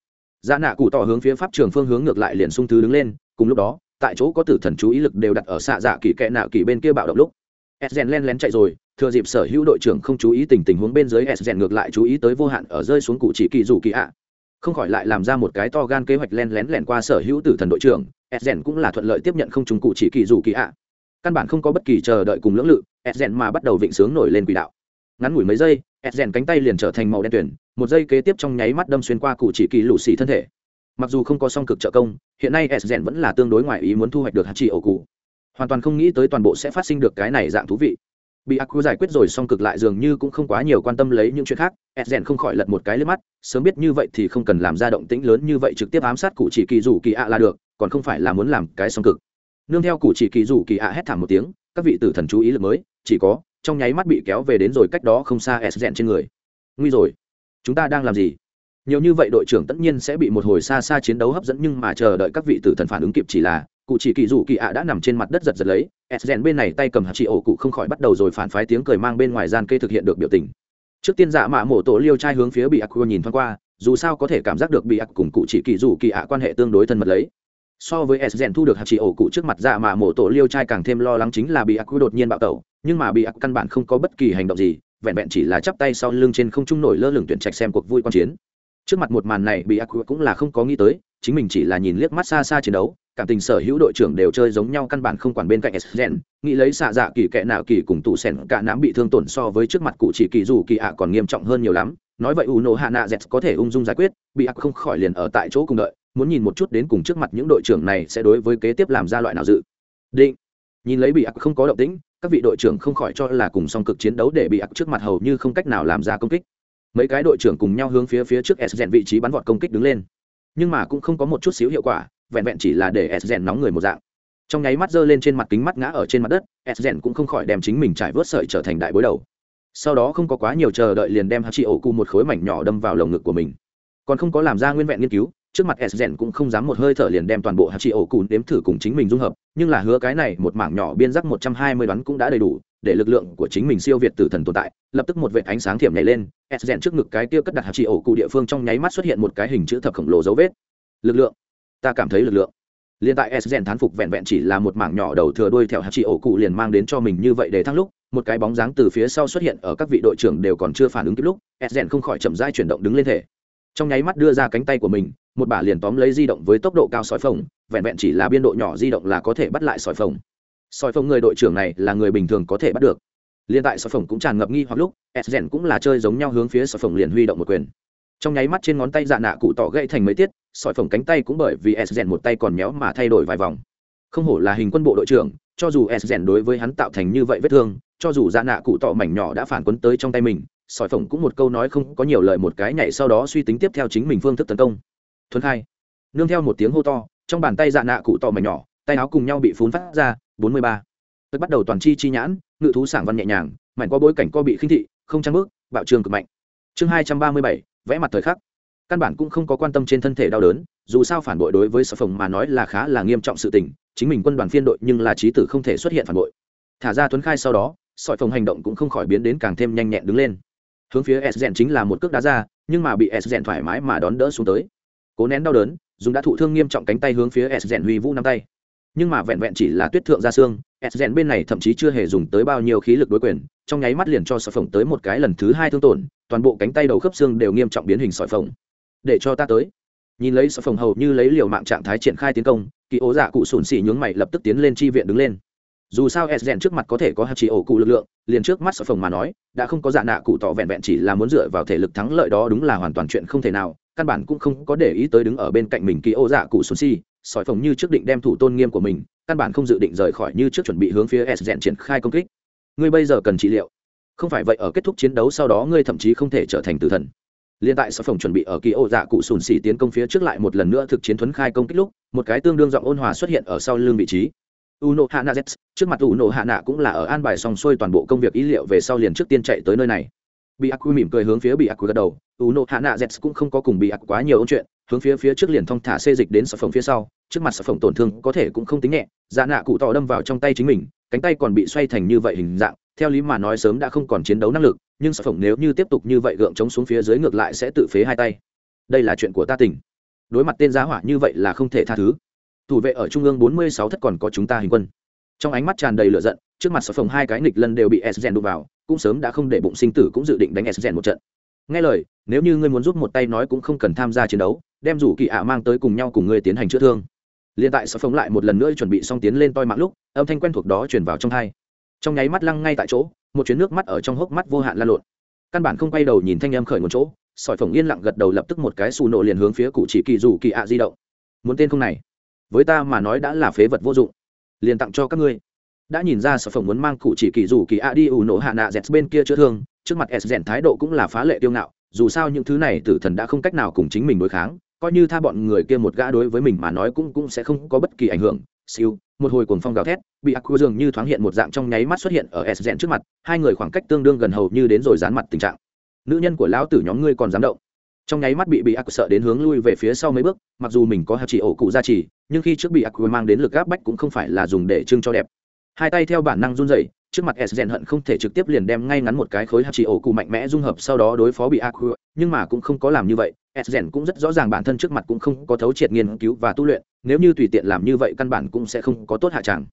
Dạ nạ cụ tỏ hướng phía pháp trường phương hướng ngược lại liền sung thứ đứng lên, cùng lúc đó tại chỗ có tử thần chú ý lực đều đặt ở xạ dạ kỳ kẽ nạo kỳ bên kia bạo động lúc. Edgen len lén chạy rồi, thừa dịp sở hữu đội trưởng không chú ý tình tình huống bên dưới edgen ngược lại chú ý tới vô hạn ở rơi xuống cụ chỉ kỳ dù kỳ ạ. Không khỏi lại làm ra một cái to gan kế hoạch len lén lẻn qua sở hữu tử thần đội trưởng edgen cũng là thuận lợi tiếp nhận không trùng cụ chỉ kỳ dù kỳ ạ. Căn bản không có bất kỳ chờ đợi cùng lưỡng lự edgen mà bắt đầu vịnh sướng nổi lên quỷ đạo. Ngắn ngủi mấy giây edgen cánh tay liền trở thành màu đen tuyển một giây kế tiếp trong nháy mắt đâm xuyên qua cụ chỉ kỳ lũ xì thân thể mặc dù không có song cực trợ công, hiện nay s vẫn là tương đối ngoài ý muốn thu hoạch được hạt chỉ ổ cụ. Hoàn toàn không nghĩ tới toàn bộ sẽ phát sinh được cái này dạng thú vị. Bị ác giải quyết rồi song cực lại dường như cũng không quá nhiều quan tâm lấy những chuyện khác, s không khỏi lật một cái lên mắt, sớm biết như vậy thì không cần làm ra động tĩnh lớn như vậy trực tiếp ám sát cụ chỉ kỳ rủ kỳ ạ là được, còn không phải là muốn làm cái song cực. Nương theo cụ chỉ kỳ rủ kỳ ạ hét thảm một tiếng, các vị tử thần chú ý lực mới, chỉ có, trong nháy mắt bị kéo về đến rồi cách đó không xa s trên người. Nguy rồi. Chúng ta đang làm gì? Nhiều như vậy đội trưởng tất nhiên sẽ bị một hồi xa xa chiến đấu hấp dẫn nhưng mà chờ đợi các vị tử thần phản ứng kịp chỉ là, cụ chỉ kỳ dụ kỳ ạ đã nằm trên mặt đất giật giật lấy, s rèn bên này tay cầm hạt chị ổ cụ không khỏi bắt đầu rồi phản phái tiếng cười mang bên ngoài gian kê thực hiện được biểu tình. Trước tiên dạ mạ mổ tổ liêu trai hướng phía bị ác nhìn thoáng qua, dù sao có thể cảm giác được bị ác cùng cụ chỉ kỳ dụ kỳ ạ quan hệ tương đối thân mật lấy. So với s rèn thu được hạt chị ổ cụ trước mặt dạ mạ mổ tổ liêu trai càng thêm lo lắng chính là bị ác đột nhiên bạo tẩu, nhưng mà bị ác căn bản không có bất kỳ hành động gì, vẹn vẹn chỉ là chắp tay sau lưng trên không trung nổi lơ lửng tuyển trạch xem cuộc vui quan chiến trước mặt một màn này bị ác cũng là không có nghĩ tới, chính mình chỉ là nhìn liếc mắt xa xa chiến đấu, cảm tình sở hữu đội trưởng đều chơi giống nhau căn bản không quản bên cạnh sden nghĩ lấy xạ dạ kỳ kệ nào kỳ cùng tụ sẻn cả nám bị thương tổn so với trước mặt cụ chỉ kỳ dù kỳ ạ còn nghiêm trọng hơn nhiều lắm. Nói vậy u nổ hạ nạ z có thể ung dung giải quyết bị ác không khỏi liền ở tại chỗ cùng đợi, muốn nhìn một chút đến cùng trước mặt những đội trưởng này sẽ đối với kế tiếp làm ra loại nào dự định. Nhìn lấy bị ác không có động tĩnh, các vị đội trưởng không khỏi cho là cùng song cực chiến đấu để bị ác trước mặt hầu như không cách nào làm ra công kích mấy cái đội trưởng cùng nhau hướng phía phía trước s rèn vị trí bắn vọt công kích đứng lên. Nhưng mà cũng không có một chút xíu hiệu quả, vẹn vẹn chỉ là để s rèn nóng người một dạng. Trong nháy mắt giơ lên trên mặt kính mắt ngã ở trên mặt đất, s rèn cũng không khỏi đem chính mình trải vớt sợi trở thành đại bối đầu. Sau đó không có quá nhiều chờ đợi liền đem chị ổ cụ một khối mảnh nhỏ đâm vào lồng ngực của mình. Còn không có làm ra nguyên vẹn nghiên cứu, trước mặt s rèn cũng không dám một hơi thở liền đem toàn bộ hạ chị ổ cụ đếm thử cùng chính mình dung hợp, nhưng là hứa cái này một mảng nhỏ biên giác một trăm hai mươi đoán cũng đã đầy đủ để lực lượng của chính mình siêu việt tử thần tồn tại, lập tức một vệ ánh sáng thiểm nhảy lên, s rèn trước ngực cái kia cất đặt hạt chị ổ cụ địa phương trong nháy mắt xuất hiện một cái hình chữ thập khổng lồ dấu vết. Lực lượng. Ta cảm thấy lực lượng. Liền tại s rèn thán phục vẹn vẹn chỉ là một mảng nhỏ đầu thừa đuôi theo hạt chị ổ cụ liền mang đến cho mình như vậy để thăng lúc, một cái bóng dáng từ phía sau xuất hiện ở các vị đội trưởng đều còn chưa phản ứng kịp lúc, s rèn không khỏi chậm rãi chuyển động đứng lên thể. Trong nháy mắt đưa ra cánh tay của mình, một bả liền tóm lấy di động với tốc độ cao sỏi phồng, vẹn vẹn chỉ là biên độ nhỏ di động là có thể bắt lại sỏi phồng soi phồng người đội trưởng này là người bình thường có thể bắt được. Liên tại soi phồng cũng tràn ngập nghi hoặc lúc s rèn cũng là chơi giống nhau hướng phía soi phồng liền huy động một quyền. Trong nháy mắt trên ngón tay dạ nạ cụ tỏ gãy thành mấy tiết, soi phồng cánh tay cũng bởi vì s rèn một tay còn méo mà thay đổi vài vòng. Không hổ là hình quân bộ đội trưởng, cho dù s rèn đối với hắn tạo thành như vậy vết thương, cho dù dạ nạ cụ tỏ mảnh nhỏ đã phản quấn tới trong tay mình sỏi phồng cũng một câu nói không có nhiều lời một cái nhảy sau đó suy tính tiếp theo chính mình phương thức tấn công. Thuần khai. Nương theo một tiếng hô to, trong bàn tay dạ nạ cụ tỏ mảnh nhỏ, tay áo cùng nhau bị phun phát ra bốn mươi ba. Bắt đầu toàn chi chi nhãn, ngự thú sảng văn nhẹ nhàng, mảnh qua bối cảnh co bị khinh thị, không trang bước, bạo trường cực mạnh. Chương hai trăm ba mươi bảy, vẽ mặt thời khắc. Căn bản cũng không có quan tâm trên thân thể đau đớn, dù sao phản bội đối với sở phòng mà nói là khá là nghiêm trọng sự tình, chính mình quân đoàn phiên đội nhưng là trí tử không thể xuất hiện phản bội. Thả ra tuấn khai sau đó, sỏi phòng hành động cũng không khỏi biến đến càng thêm nhanh nhẹn đứng lên. Hướng phía s rèn chính là một cước đá ra, nhưng mà bị s rèn thoải mái mà đón đỡ xuống tới. Cố nén đau đớn, dùng đã thụ thương nghiêm trọng cánh tay hướng phía s rèn huy vũ năm tay nhưng mà vẹn vẹn chỉ là tuyết thượng ra xương, s rèn bên này thậm chí chưa hề dùng tới bao nhiêu khí lực đối quyền, trong nháy mắt liền cho sỏi phồng tới một cái lần thứ hai thương tổn, toàn bộ cánh tay đầu khớp xương đều nghiêm trọng biến hình sỏi phồng. Để cho ta tới. Nhìn lấy sỏi phồng hầu như lấy liều mạng trạng thái triển khai tiến công, kỳ ố dạ cụ sùn xỉ nhướng mày lập tức tiến lên chi viện đứng lên. Dù sao s rèn trước mặt có thể có hạt chỉ ổ cụ lực lượng, liền trước mắt sở phồng mà nói, đã không có dạ nạ cụ tỏ vẹn vẹn chỉ là muốn dựa vào thể lực thắng lợi đó đúng là hoàn toàn chuyện không thể nào, căn bản cũng không có để ý tới đứng ở bên cạnh mình kỳ ô dạ cụ sùn xỉ sỏi phồng như trước định đem thủ tôn nghiêm của mình, căn bản không dự định rời khỏi như trước chuẩn bị hướng phía s rèn triển khai công kích. Ngươi bây giờ cần trị liệu. Không phải vậy, ở kết thúc chiến đấu sau đó ngươi thậm chí không thể trở thành tử thần. Liên tại sở phòng chuẩn bị ở kỳ ô dạ cụ sùn xỉ tiến công phía trước lại một lần nữa thực chiến thuấn khai công kích lúc, một cái tương đương giọng ôn hòa xuất hiện ở sau lưng vị trí. Uno hana z, trước mặt uno hana cũng là ở an bài xong xuôi toàn bộ công việc ý liệu về sau liền trước tiên chạy tới nơi này bị ác mỉm cười hướng phía bị ác gật đầu. Uno hana z cũng không có cùng bị ác quá nhiều ôn chuyện, hướng phía phía trước liền thong thả xê dịch đến sở phòng phía sau, trước mặt sở phòng tổn thương có thể cũng không tính nhẹ dạ nạ cụ tỏ đâm vào trong tay chính mình, cánh tay còn bị xoay thành như vậy hình dạng, theo lý mà nói sớm đã không còn chiến đấu năng lực, nhưng sở phòng nếu như tiếp tục như vậy gượng chống xuống phía dưới ngược lại sẽ tự phế hai tay. Đây là chuyện của ta tỉnh đối mặt tên giá hỏa như vậy là không thể tha thứ. Thủ vệ ở trung ương bốn mươi sáu thất còn có chúng ta hình quân trong ánh mắt tràn đầy lửa giận, trước mặt sở phòng hai cái nghịch lần đều bị s đụng vào, cũng sớm đã không để bụng sinh tử cũng dự định đánh s một trận. Nghe lời, nếu như ngươi muốn giúp một tay nói cũng không cần tham gia chiến đấu, đem rủ kỳ ạ mang tới cùng nhau cùng ngươi tiến hành chữa thương. Liền tại sở phòng lại một lần nữa chuẩn bị xong tiến lên toi mạng lúc, âm thanh quen thuộc đó truyền vào trong thai trong nháy mắt lăng ngay tại chỗ, một chuyến nước mắt ở trong hốc mắt vô hạn lan lộn. Căn bản không quay đầu nhìn thanh em khởi một chỗ sỏi phồng yên lặng gật đầu lập tức một cái xù nổ liền hướng phía cụ chỉ kỳ rủ kỳ ạ di động. Muốn tên không này? Với ta mà nói đã là phế vật vô dụng liền tặng cho các ngươi. Đã nhìn ra sở phẩm muốn mang cụ chỉ kỳ rủ kỳ a đi ủ nổ hạ nạ dẹt bên kia chữa thương, trước mặt s rèn thái độ cũng là phá lệ tiêu ngạo, dù sao những thứ này tử thần đã không cách nào cùng chính mình đối kháng, coi như tha bọn người kia một gã đối với mình mà nói cũng cũng sẽ không có bất kỳ ảnh hưởng. Siêu, một hồi cuồng phong gào thét, bị ác dường như thoáng hiện một dạng trong nháy mắt xuất hiện ở s rèn trước mặt, hai người khoảng cách tương đương gần hầu như đến rồi dán mặt tình trạng. Nữ nhân của lão tử nhóm ngươi còn dám động trong nháy mắt bị bị ác sợ đến hướng lui về phía sau mấy bước, mặc dù mình có hạt chỉ ổ cụ gia trì, nhưng khi trước bị ác mang đến lực gáp bách cũng không phải là dùng để trưng cho đẹp. Hai tay theo bản năng run dậy trước mặt s rèn hận không thể trực tiếp liền đem ngay ngắn một cái khối hạt chỉ ổ cụ mạnh mẽ dung hợp sau đó đối phó bị ác nhưng mà cũng không có làm như vậy. S rèn cũng rất rõ ràng bản thân trước mặt cũng không có thấu triệt nghiên cứu và tu luyện, nếu như tùy tiện làm như vậy căn bản cũng sẽ không có tốt hạ tràng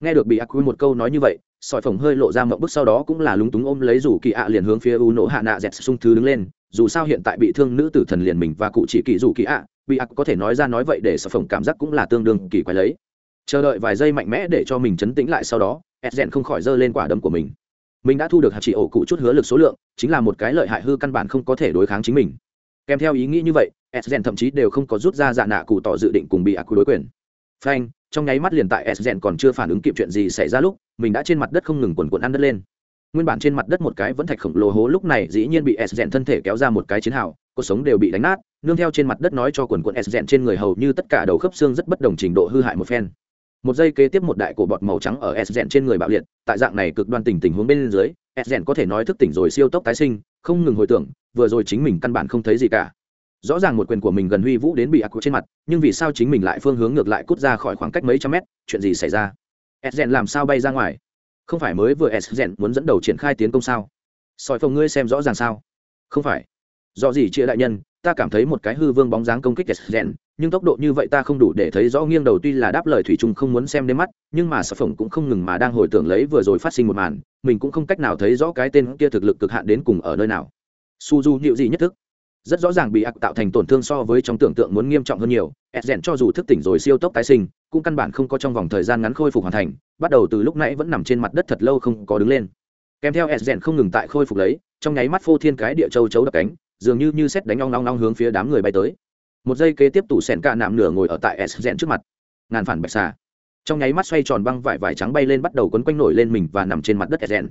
nghe được bị ác một câu nói như vậy, sỏi phồng hơi lộ ra mộng bức sau đó cũng là lúng túng ôm lấy rủ kỳ ạ liền hướng phía u nổ hạ nạ dẹt sung thứ đứng lên, dù sao hiện tại bị thương nữ tử thần liền mình và cụ chỉ kỳ rủ kỳ ạ bị ác có thể nói ra nói vậy để sỏi phồng cảm giác cũng là tương đương kỳ quái lấy. Chờ đợi vài giây mạnh mẽ để cho mình chấn tĩnh lại sau đó s không khỏi giơ lên quả đấm của mình. Mình đã thu được hạt chỉ ổ cụ chút hứa lực số lượng, chính là một cái lợi hại hư căn bản không có thể đối kháng chính mình. Kèm theo ý nghĩ như vậy s thậm chí đều không có rút ra dạ nạ cụ tỏ dự định cùng bị ác đối quyền. Phanh! Trong nháy mắt liền tại s rèn còn chưa phản ứng kịp chuyện gì xảy ra lúc, mình đã trên mặt đất không ngừng quần quần ăn đất lên. Nguyên bản trên mặt đất một cái vẫn thạch khổng lồ hố lúc này dĩ nhiên bị s rèn thân thể kéo ra một cái chiến hào cuộc sống đều bị đánh nát, nương theo trên mặt đất nói cho quần quần s rèn trên người hầu như tất cả đầu khớp xương rất bất đồng trình độ hư hại một phen. Một giây kế tiếp một đại cổ bọt màu trắng ở s rèn trên người bạo liệt, tại dạng này cực đoan tình tình huống bên dưới, s rèn có thể nói thức tỉnh rồi siêu tốc tái sinh, không ngừng hồi tưởng, vừa rồi chính mình căn bản không thấy gì cả rõ ràng một quyền của mình gần huy vũ đến bị ác trên mặt, nhưng vì sao chính mình lại phương hướng ngược lại cút ra khỏi khoảng cách mấy trăm mét, chuyện gì xảy ra? S rèn làm sao bay ra ngoài? Không phải mới vừa s rèn muốn dẫn đầu triển khai tiến công sao? Soi phồng ngươi xem rõ ràng sao? Không phải. Do gì chia đại nhân, ta cảm thấy một cái hư vương bóng dáng công kích s rèn nhưng tốc độ như vậy ta không đủ để thấy rõ nghiêng đầu tuy là đáp lời thủy trung không muốn xem đến mắt, nhưng mà sở phồng cũng không ngừng mà đang hồi tưởng lấy vừa rồi phát sinh một màn, mình cũng không cách nào thấy rõ cái tên kia thực lực cực hạn đến cùng ở nơi nào. Su du nhịu gì nhất thức? Rất rõ ràng bị ạc tạo thành tổn thương so với trong tưởng tượng muốn nghiêm trọng hơn nhiều. Ed rèn cho dù thức tỉnh rồi siêu tốc tái sinh, cũng căn bản không có trong vòng thời gian ngắn khôi phục hoàn thành, bắt đầu từ lúc nãy vẫn nằm trên mặt đất thật lâu không có đứng lên. Kèm theo ed rèn không ngừng tại khôi phục lấy, trong nháy mắt phô thiên cái địa châu chấu đập cánh, dường như như xét đánh long long long hướng phía đám người bay tới. Một giây kế tiếp tủ sẻn ca nạm nửa ngồi ở tại ed rèn trước mặt. Ngàn phản bạch xà. Trong nháy mắt xoay tròn băng vải vải trắng bay lên bắt đầu quấn quanh nổi lên mình và nằm trên mặt đất ed rèn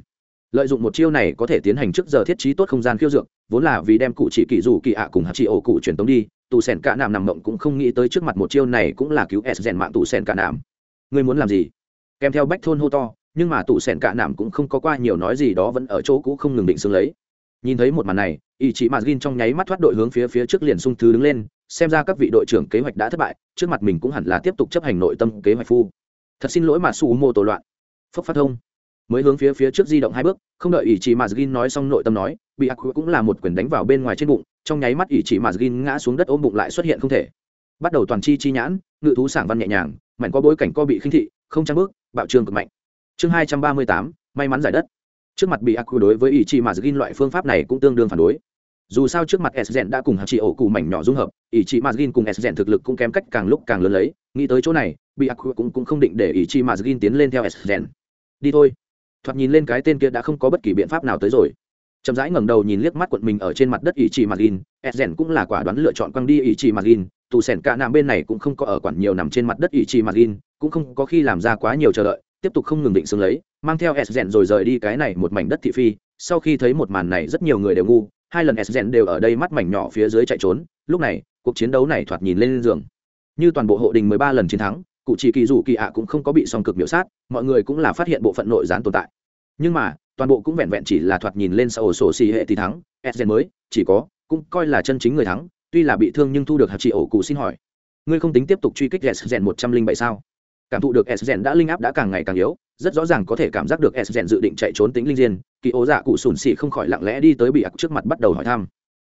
lợi dụng một chiêu này có thể tiến hành trước giờ thiết trí tốt không gian khiêu dược, vốn là vì đem cụ chỉ kỳ dù kỳ ạ cùng hạt chị ổ cụ truyền tống đi, tù sèn cả nạm nằm mộng cũng không nghĩ tới trước mặt một chiêu này cũng là cứu s rèn mạng tù sèn cả nạm. Ngươi muốn làm gì? Kèm theo bách thôn hô to, nhưng mà tù sèn cả nạm cũng không có qua nhiều nói gì đó vẫn ở chỗ cũ không ngừng định xương lấy. Nhìn thấy một màn này, ý chí mà gin trong nháy mắt thoát đội hướng phía phía trước liền sung thứ đứng lên, xem ra các vị đội trưởng kế hoạch đã thất bại, trước mặt mình cũng hẳn là tiếp tục chấp hành nội tâm kế hoạch phu. Thật xin lỗi mà su mô tổ loạn. Phốc phát thông mới hướng phía phía trước di động hai bước không đợi ý chí mà gin nói xong nội tâm nói bị ác cũng là một quyền đánh vào bên ngoài trên bụng trong nháy mắt ý chí mà gin ngã xuống đất ôm bụng lại xuất hiện không thể. Bắt đầu toàn chi chi nhãn ngự thú sảng văn nhẹ nhàng mạnh qua bối cảnh co bị khinh thị không trang bước bạo trương cực mạnh. Chương hai trăm ba mươi tám may mắn giải đất. Trước mặt bị ác đối với ý chí mà gin loại phương pháp này cũng tương đương phản đối. Dù sao trước mặt s đã cùng hạt chị ổ cụ mảnh nhỏ dung hợp ý chí mà gin cùng s thực lực cũng kém cách càng lúc càng lớn lấy nghĩ tới chỗ này bị ác cũng, cũng không định để ý chí mà gin tiến lên theo s đi thôi thoạt nhìn lên cái tên kia đã không có bất kỳ biện pháp nào tới rồi. Chậm rãi ngẩng đầu nhìn liếc mắt quận mình ở trên mặt đất ỷ trì mặt gin edgen cũng là quả đoán lựa chọn quăng đi ỷ trì mặt gin tù sẻn cả nằm bên này cũng không có ở quản nhiều nằm trên mặt đất ỷ trì mặt gin cũng không có khi làm ra quá nhiều chờ đợi, tiếp tục không ngừng định xương lấy, mang theo edgen rồi rời đi cái này một mảnh đất thị phi. Sau khi thấy một màn này rất nhiều người đều ngu, hai lần edgen đều ở đây mắt mảnh nhỏ phía dưới chạy trốn, lúc này, cuộc chiến đấu này thoạt nhìn lên giường. Như toàn bộ hộ đình mười ba lần chiến thắng, cụ chỉ kỳ dù kỳ ạ cũng không có bị song cực miểu sát, mọi người cũng là phát hiện bộ phận nội gián tồn tại nhưng mà, toàn bộ cũng vẹn vẹn chỉ là thoạt nhìn lên sau ổ sổ xì hệ thì thắng sden mới, chỉ có, cũng coi là chân chính người thắng, tuy là bị thương nhưng thu được hạt trị ổ cụ xin hỏi. Ngươi không tính tiếp tục truy kích sden một trăm linh bảy sao? Cảm thụ được sden đã linh áp đã càng ngày càng yếu, rất rõ ràng có thể cảm giác được sden dự định chạy trốn tính linh diên, kỳ ố dạ cụ sùn xì không khỏi lặng lẽ đi tới bị ặc trước mặt bắt đầu hỏi thăm.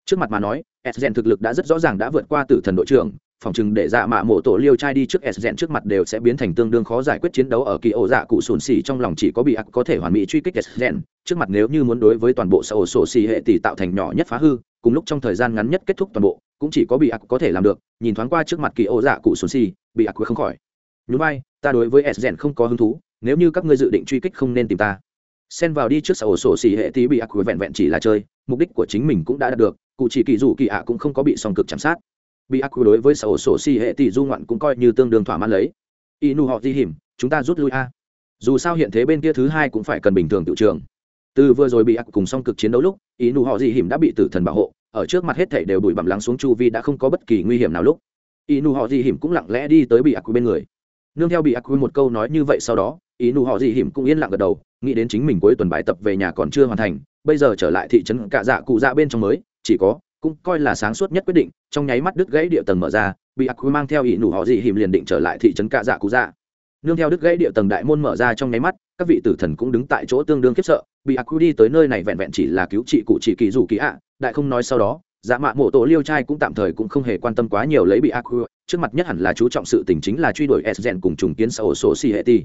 Trước mặt mà nói sden thực lực đã rất rõ ràng đã vượt qua tử thần đội trưởng phòng chừng để dạ mạ mộ tổ liêu trai đi trước s rèn trước mặt đều sẽ biến thành tương đương khó giải quyết chiến đấu ở kỳ ổ dạ cụ sùn xỉ trong lòng chỉ có bị ác có thể hoàn mỹ truy kích s rèn trước mặt nếu như muốn đối với toàn bộ xã ổ sổ xì hệ tỷ tạo thành nhỏ nhất phá hư, cùng lúc trong thời gian ngắn nhất kết thúc toàn bộ, cũng chỉ có bị ác có thể làm được, nhìn thoáng qua trước mặt kỳ ổ dạ cụ sùn xỉ bị ác không khỏi. Nhú bay ta đối với s rèn không có hứng thú, nếu như các ngươi dự định truy kích không nên tìm ta. Xen vào đi trước xã ổ sổ xì hệ tỷ bị ác vẹn vẹn chỉ là chơi, mục đích của chính mình cũng đã đạt được, cụ chỉ kỳ dù kỳ ạ cũng không có bị song cực chạm sát bị ác đối với sở sổ si hệ tỷ du ngoạn cũng coi như tương đương thỏa mãn lấy. Inu họ di hiểm, chúng ta rút lui a. Dù sao hiện thế bên kia thứ hai cũng phải cần bình thường tự trường. Từ vừa rồi bị ác cùng song cực chiến đấu lúc inu họ di hiểm đã bị tử thần bảo hộ, ở trước mặt hết thảy đều đuổi bẩm lắng xuống chu vi đã không có bất kỳ nguy hiểm nào lúc. Inu họ di hiểm cũng lặng lẽ đi tới bị ác bên người. Nương theo bị ác một câu nói như vậy sau đó inu họ di hiểm cũng yên lặng gật đầu, nghĩ đến chính mình cuối tuần bài tập về nhà còn chưa hoàn thành, bây giờ trở lại thị trấn cạ dạ cụ dạ bên trong mới, chỉ có cũng coi là sáng suốt nhất quyết định, trong nháy mắt đứt gãy địa tầng mở ra, bị ác quy mang theo ỷ nụ họ dị hiểm liền định trở lại thị trấn cạ dạ cụ dạ. Nương theo đứt gãy địa tầng đại môn mở ra trong nháy mắt, các vị tử thần cũng đứng tại chỗ tương đương khiếp sợ, bị ác quy đi tới nơi này vẹn vẹn chỉ là cứu trị cụ chỉ kỳ dù kỳ ạ, đại không nói sau đó dạ mạ mộ tổ liêu trai cũng tạm thời cũng không hề quan tâm quá nhiều lấy bị ác quy trước mặt nhất hẳn là chú trọng sự tình chính là truy đuổi s cùng trùng kiến xã sổ số hệ ti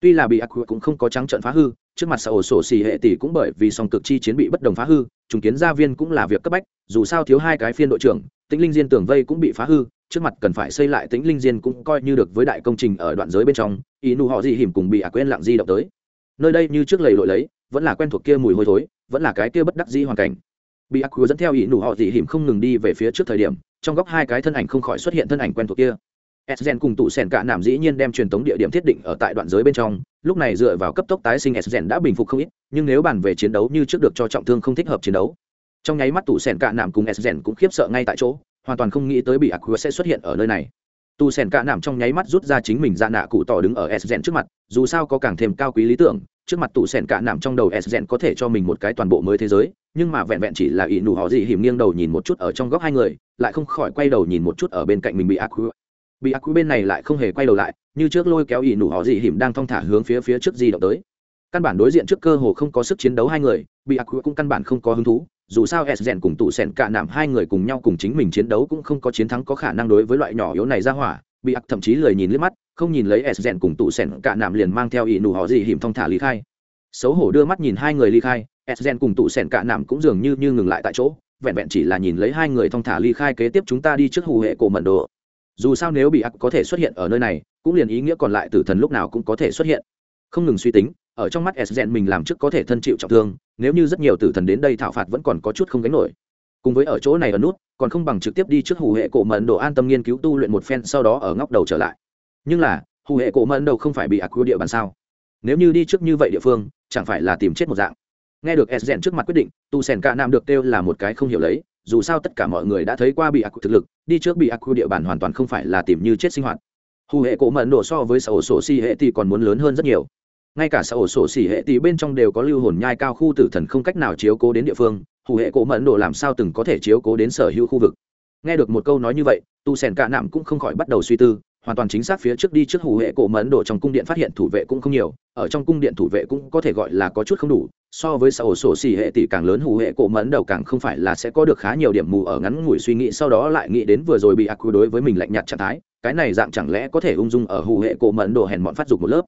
tuy là bị ác quy cũng không có trắng trận phá hư, trước mặt xã sổ xì hệ tỷ cũng bởi vì song cực chi chiến bị bất đồng phá hư, trùng kiến gia viên cũng là việc cấp bách, dù sao thiếu hai cái phiên đội trưởng, tĩnh linh diên tường vây cũng bị phá hư, trước mặt cần phải xây lại tĩnh linh diên cũng coi như được với đại công trình ở đoạn giới bên trong, ý nụ họ gì hiểm cùng bị ác quên lặng di động tới. Nơi đây như trước lầy lội lấy, vẫn là quen thuộc kia mùi hôi thối, vẫn là cái kia bất đắc dĩ hoàn cảnh. Bị ác dẫn theo ý nụ họ dị hiểm không ngừng đi về phía trước thời điểm, trong góc hai cái thân ảnh không khỏi xuất hiện thân ảnh quen thuộc kia. Sgen cùng tụ sèn cả nạm dĩ nhiên đem truyền tống địa điểm thiết định ở tại đoạn giới bên trong, lúc này dựa vào cấp tốc tái sinh Sgen đã bình phục không ít, nhưng nếu bàn về chiến đấu như trước được cho trọng thương không thích hợp chiến đấu. Trong nháy mắt tụ sèn cả nạm cùng Sgen cũng khiếp sợ ngay tại chỗ, hoàn toàn không nghĩ tới bị Aqua sẽ xuất hiện ở nơi này. Tụ sèn cả nạm trong nháy mắt rút ra chính mình ra nạ cụ tỏ đứng ở Sgen trước mặt, dù sao có càng thêm cao quý lý tưởng, trước mặt tụ sèn cả nạm trong đầu Sgen có thể cho mình một cái toàn bộ mới thế giới, nhưng mà vẹn vẹn chỉ là ý nụ họ gì hiểm nghiêng đầu nhìn một chút ở trong góc hai người, lại không khỏi quay đầu nhìn một chút ở bên cạnh mình bị Aqua bị ác quy bên này lại không hề quay đầu lại như trước lôi kéo ỷ nụ họ dị hiểm đang thong thả hướng phía phía trước di động tới. Căn bản đối diện trước cơ hồ không có sức chiến đấu hai người bị ác quy cũng căn bản không có hứng thú. Dù sao s rèn cùng tụ sẻn cạ nạm hai người cùng nhau cùng chính mình chiến đấu cũng không có chiến thắng có khả năng đối với loại nhỏ yếu này ra hỏa. Bị ác thậm chí lười nhìn liếc mắt không nhìn lấy s rèn cùng tụ sẻn cạ nạm liền mang theo ỷ nụ họ dị hiểm thong thả lý khai. Xấu hổ đưa mắt nhìn hai người ly khai s rèn cùng tụ sẻn cạ nạm cũng dường như, như ngừng lại tại chỗ vẹn vẹn chỉ là nhìn lấy hai người thong thả ly khai kế tiếp chúng ta đi trước hù hệ cổ mận đồ dù sao nếu bị ác có thể xuất hiện ở nơi này, cũng liền ý nghĩa còn lại tử thần lúc nào cũng có thể xuất hiện. Không ngừng suy tính, ở trong mắt s gen mình làm trước có thể thân chịu trọng thương, nếu như rất nhiều tử thần đến đây thảo phạt vẫn còn có chút không gánh nổi. Cùng với ở chỗ này ở nút, còn không bằng trực tiếp đi trước hù hệ cổ mẫn đồ an tâm nghiên cứu tu luyện một phen sau đó ở ngóc đầu trở lại. Nhưng là, hù hệ cổ mẫn đầu không phải bị ác quy địa bàn sao? Nếu như đi trước như vậy địa phương, chẳng phải là tìm chết một dạng. Nghe được s gen trước mặt quyết định, tu sèn ca nam được kêu là một cái không hiểu lấy dù sao tất cả mọi người đã thấy qua bị ác thực lực, đi trước bị ác địa bàn hoàn toàn không phải là tìm như chết sinh hoạt. Hù hệ cổ mận độ so với sở ổ sổ xì hệ thì còn muốn lớn hơn rất nhiều. Ngay cả sở ổ sổ xì hệ thì bên trong đều có lưu hồn nhai cao khu tử thần không cách nào chiếu cố đến địa phương, hù hệ cổ mẫn đồ làm sao từng có thể chiếu cố đến sở hữu khu vực. Nghe được một câu nói như vậy, tu sèn cả nạm cũng không khỏi bắt đầu suy tư hoàn toàn chính xác phía trước đi trước hủ hệ cổ mẫn độ trong cung điện phát hiện thủ vệ cũng không nhiều, ở trong cung điện thủ vệ cũng có thể gọi là có chút không đủ, so với xã ổ sổ xỉ hệ tỷ càng lớn hủ hệ cổ mẫn đầu càng không phải là sẽ có được khá nhiều điểm mù ở ngắn ngủi suy nghĩ, sau đó lại nghĩ đến vừa rồi bị ác quy đối với mình lạnh nhạt trạng thái, cái này dạng chẳng lẽ có thể ung dung ở hủ hệ cổ mẫn độ hèn bọn phát dục một lớp.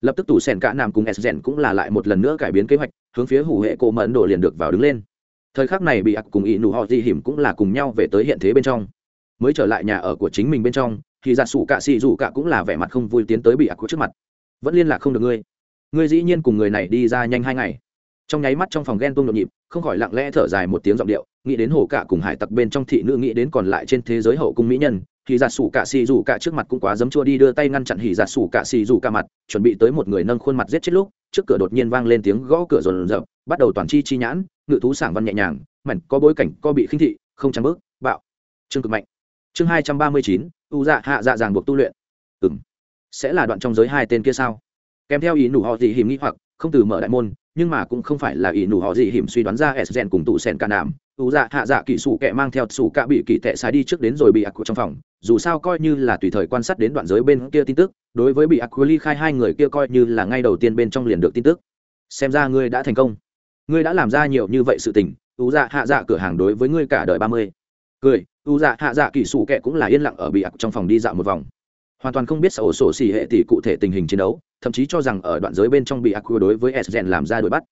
Lập tức tủ sen cả nam cùng s cũng là lại một lần nữa cải biến kế hoạch, hướng phía hủ hệ cổ mẫn độ liền được vào đứng lên. Thời khắc này bị ác cùng ý nụ họ di hiểm cũng là cùng nhau về tới hiện thế bên trong. Mới trở lại nhà ở của chính mình bên trong thì giả sủ cạ xì dù cạ cũng là vẻ mặt không vui tiến tới bị ác của trước mặt. Vẫn liên lạc không được ngươi. Ngươi dĩ nhiên cùng người này đi ra nhanh hai ngày. Trong nháy mắt trong phòng ghen tuông nhộn nhịp, không khỏi lặng lẽ thở dài một tiếng giọng điệu, nghĩ đến hồ cạ cùng hải tặc bên trong thị nữ, nghĩ đến còn lại trên thế giới hậu cung mỹ nhân, thì giả sủ cạ xì dù cạ trước mặt cũng quá dấm chua đi đưa tay ngăn chặn hỉ giả sủ cạ xì dù cạ mặt, chuẩn bị tới một người nâng khuôn mặt giết chết lúc, trước cửa đột nhiên vang lên tiếng gõ cửa rồn rập, bắt đầu toàn chi chi nhãn, ngự thú sảng văn nhẹ nhàng, mảnh có bối cảnh co bị khinh thị, không trắng bước, bạo. Trương cực mạnh. Chương hai trăm ba mươi chín u dạ hạ dạ ràng buộc tu luyện. Ừ m sẽ là đoạn trong giới hai tên kia sao? Kèm theo ý nụ họ gì hiểm nghĩ hoặc, không từ mở đại môn, nhưng mà cũng không phải là ý nụ họ gì hiểm suy đoán ra s gen cùng tụ sen ca nàm u dạ hạ dạ kỹ sủ kệ mang theo sủ cạ bị kỳ tệ sai đi trước đến rồi bị ác của trong phòng. Dù sao coi như là tùy thời quan sát đến đoạn giới bên kia tin tức, đối với bị ác ly khai hai người kia coi như là ngay đầu tiên bên trong liền được tin tức. Xem ra ngươi đã thành công. Ngươi đã làm ra nhiều như vậy sự tình. U dạ hạ dạ cửa hàng đối với ngươi cả đời ba mươi. Cười u dạ hạ dạ kỳ sủ kệ cũng là yên lặng ở bị ặc trong phòng đi dạo một vòng. Hoàn toàn không biết sở sổ xỉ hệ tỷ cụ thể tình hình chiến đấu, thậm chí cho rằng ở đoạn giới bên trong bị ặc đối với s làm ra đuổi bắt.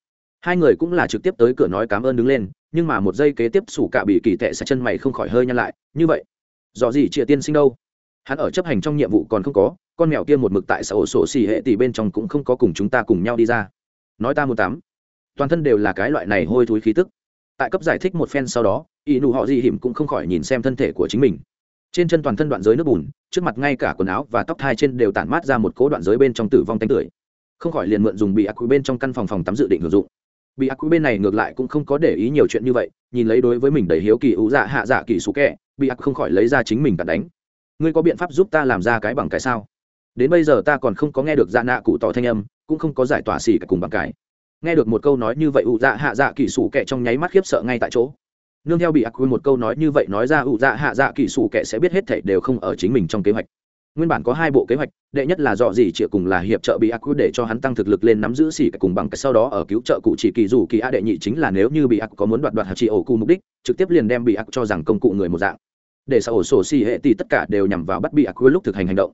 Hai người cũng là trực tiếp tới cửa nói cảm ơn đứng lên, nhưng mà một giây kế tiếp sủ cả bị kỳ tệ sẽ chân mày không khỏi hơi nhăn lại, như vậy, dò gì chia tiên sinh đâu? Hắn ở chấp hành trong nhiệm vụ còn không có, con mèo kia một mực tại sổ sổ xỉ hệ tỷ bên trong cũng không có cùng chúng ta cùng nhau đi ra. Nói ta một tám. Toàn thân đều là cái loại này hôi thối khí tức. Tại cấp giải thích một phen sau đó y nụ họ gì hiểm cũng không khỏi nhìn xem thân thể của chính mình. Trên chân toàn thân đoạn giới nước bùn, trước mặt ngay cả quần áo và tóc thai trên đều tản mát ra một cố đoạn giới bên trong tử vong tanh tưởi. Không khỏi liền mượn dùng bị ác quý bên trong căn phòng phòng tắm dự định hưởng dụng. Bị ác quý bên này ngược lại cũng không có để ý nhiều chuyện như vậy, nhìn lấy đối với mình đầy hiếu kỳ ủ dạ hạ dạ kỳ xú kẹ bị ác không khỏi lấy ra chính mình cả đánh. Ngươi có biện pháp giúp ta làm ra cái bằng cái sao? Đến bây giờ ta còn không có nghe được dạ nạ cụ tỏ thanh âm, cũng không có giải tỏa xỉ cả cùng bằng cái nghe được một câu nói như vậy, ủ dạ hạ dạ kỳ sủ kệ trong nháy mắt khiếp sợ ngay tại chỗ nương theo bị ác quy một câu nói như vậy nói ra ủ dạ hạ dạ kỳ sủ kệ sẽ biết hết thảy đều không ở chính mình trong kế hoạch. Nguyên bản có hai bộ kế hoạch, đệ nhất là dọ gì chịa cùng là hiệp trợ bị ác quy để cho hắn tăng thực lực lên nắm giữ xỉ cùng bằng cái sau đó ở cứu trợ cụ chỉ kỳ dù kỳ a đệ nhị chính là nếu như bị ác có muốn đoạt đoạt hạ trị ổ cụ mục đích, trực tiếp liền đem bị ác cho rằng công cụ người một dạng. Để sao ổ sổ xỉ hệ thì tất cả đều nhằm vào bắt bị ác quy lúc thực hành hành động.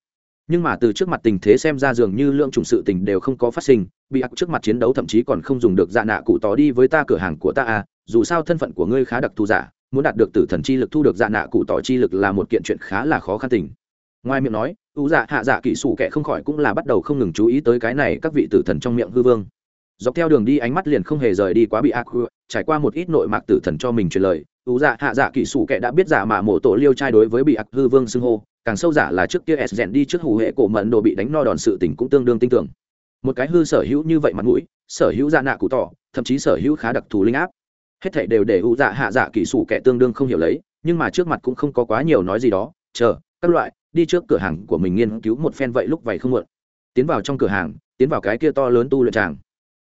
Nhưng mà từ trước mặt tình thế xem ra dường như lượng chủng sự tình đều không có phát sinh, bị ác trước mặt chiến đấu thậm chí còn không dùng được dạ nạ cụ tỏ đi với ta cửa hàng của ta à dù sao thân phận của ngươi khá đặc thù giả, muốn đạt được tử thần chi lực thu được dạ nạ cụ tỏ chi lực là một kiện chuyện khá là khó khăn tình. Ngoài miệng nói ưu dạ hạ dạ kỹ sủ kệ không khỏi cũng là bắt đầu không ngừng chú ý tới cái này các vị tử thần trong miệng hư vương. Dọc theo đường đi ánh mắt liền không hề rời đi quá bị ác trải qua một ít nội mạc tử thần cho mình truyền lời ưu dạ hạ dạ kỹ sủ kệ đã biết giả mà mổ tổ liêu trai đối với bị ác hư vương xưng hô, càng sâu giả là trước kia s rèn đi trước hủ hệ cổ mẫn đồ bị đánh no đòn sự tình cũng tương đương tin tưởng. Một cái hư sở hữu như vậy mặt mũi, sở hữu dạ nạ cụ tỏ, thậm chí sở hữu khá đặc thù linh áp hết thảy đều để u dạ hạ dạ kỹ sủ kẻ tương đương không hiểu lấy, nhưng mà trước mặt cũng không có quá nhiều nói gì đó, chờ, các loại, đi trước cửa hàng của mình nghiên cứu một phen vậy lúc vậy không muộn. Tiến vào trong cửa hàng, tiến vào cái kia to lớn tu luyện tràng.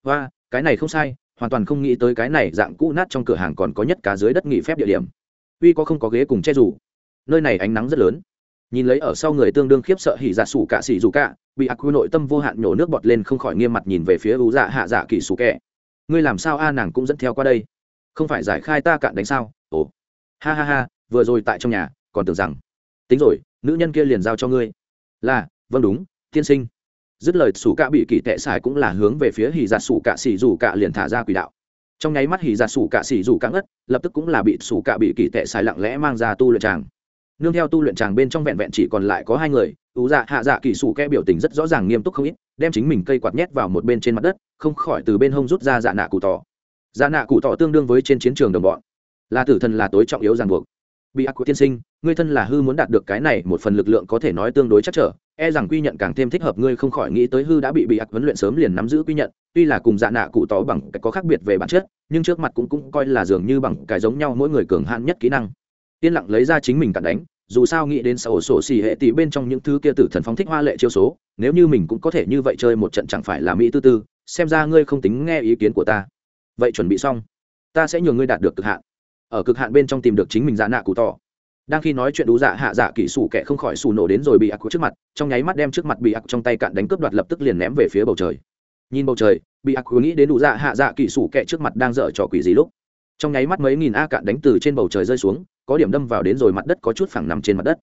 Và cái này không sai, hoàn toàn không nghĩ tới cái này dạng cũ nát trong cửa hàng còn có nhất cả dưới đất nghỉ phép địa điểm. Uy có không có ghế cùng che rủ nơi này ánh nắng rất lớn. Nhìn lấy ở sau người tương đương khiếp sợ hỉ dạ sủ cả xỉ dù cả, bị ác quy nội tâm vô hạn nhổ nước bọt lên không khỏi nghiêm mặt nhìn về phía u dạ hạ dạ kỳ sủ kẻ. Ngươi làm sao a, nàng cũng dẫn theo qua đây? Không phải giải khai ta cạn đánh sao? Ồ. Ha ha ha, vừa rồi tại trong nhà, còn tưởng rằng. Tính rồi, nữ nhân kia liền giao cho ngươi. Là vâng đúng, tiên sinh. Dứt lời, sủ cạ bị kỳ tệ xài cũng là hướng về phía hì giạt sủ cạ xỉ rủ cạ liền thả ra quỷ đạo. Trong nháy mắt hì giạt sủ cạ xỉ rủ cạ ngất, lập tức cũng là bị sủ cạ bị kỳ tệ xài lặng lẽ mang ra tu luyện tràng. Nương theo tu luyện tràng bên trong vẹn vẹn chỉ còn lại có hai người ưu dạ hạ dạ kỳ sủ kẽ biểu tình rất rõ ràng nghiêm túc không ít, đem chính mình cây quạt nhét vào một bên trên mặt đất, không khỏi từ bên hông rút ra dạ nạ cụ tỏ dạ nạ cụ tỏ tương đương với trên chiến trường đồng bọn. Là tử thần là tối trọng yếu ràng buộc. Bị ác của tiên sinh, ngươi thân là hư muốn đạt được cái này một phần lực lượng có thể nói tương đối chắc trở e rằng quy nhận càng thêm thích hợp ngươi không khỏi nghĩ tới hư đã bị bị ác huấn luyện sớm liền nắm giữ quy nhận, tuy là cùng dạ nạ cụ tỏ bằng cái có khác biệt về bản chất, nhưng trước mặt cũng cũng coi là dường như bằng cái giống nhau mỗi người cường hạn nhất kỹ năng. Yên lặng lấy ra chính mình cản đánh, dù sao nghĩ đến sổ sổ xì hệ tỷ bên trong những thứ kia tử thần phóng thích hoa lệ chiêu số, nếu như mình cũng có thể như vậy chơi một trận chẳng phải là mỹ tư tư, xem ra ngươi không tính nghe ý kiến của ta vậy chuẩn bị xong, ta sẽ nhường ngươi đạt được cực hạn. Ở cực hạn bên trong tìm được chính mình dạ nạ cụ tỏ. Đang khi nói chuyện đủ dạ hạ dạ kỹ sủ kẻ không khỏi sủ nổ đến rồi bị ác trước mặt, trong nháy mắt đem trước mặt bị ác trong tay cạn đánh cướp đoạt lập tức liền ném về phía bầu trời. Nhìn bầu trời, bị ác nghĩ đến đủ dạ hạ dạ kỹ sủ kẻ trước mặt đang dở trò quỷ gì lúc. Trong nháy mắt mấy nghìn a cạn đánh từ trên bầu trời rơi xuống, có điểm đâm vào đến rồi mặt đất có chút phẳng nằm trên mặt đất.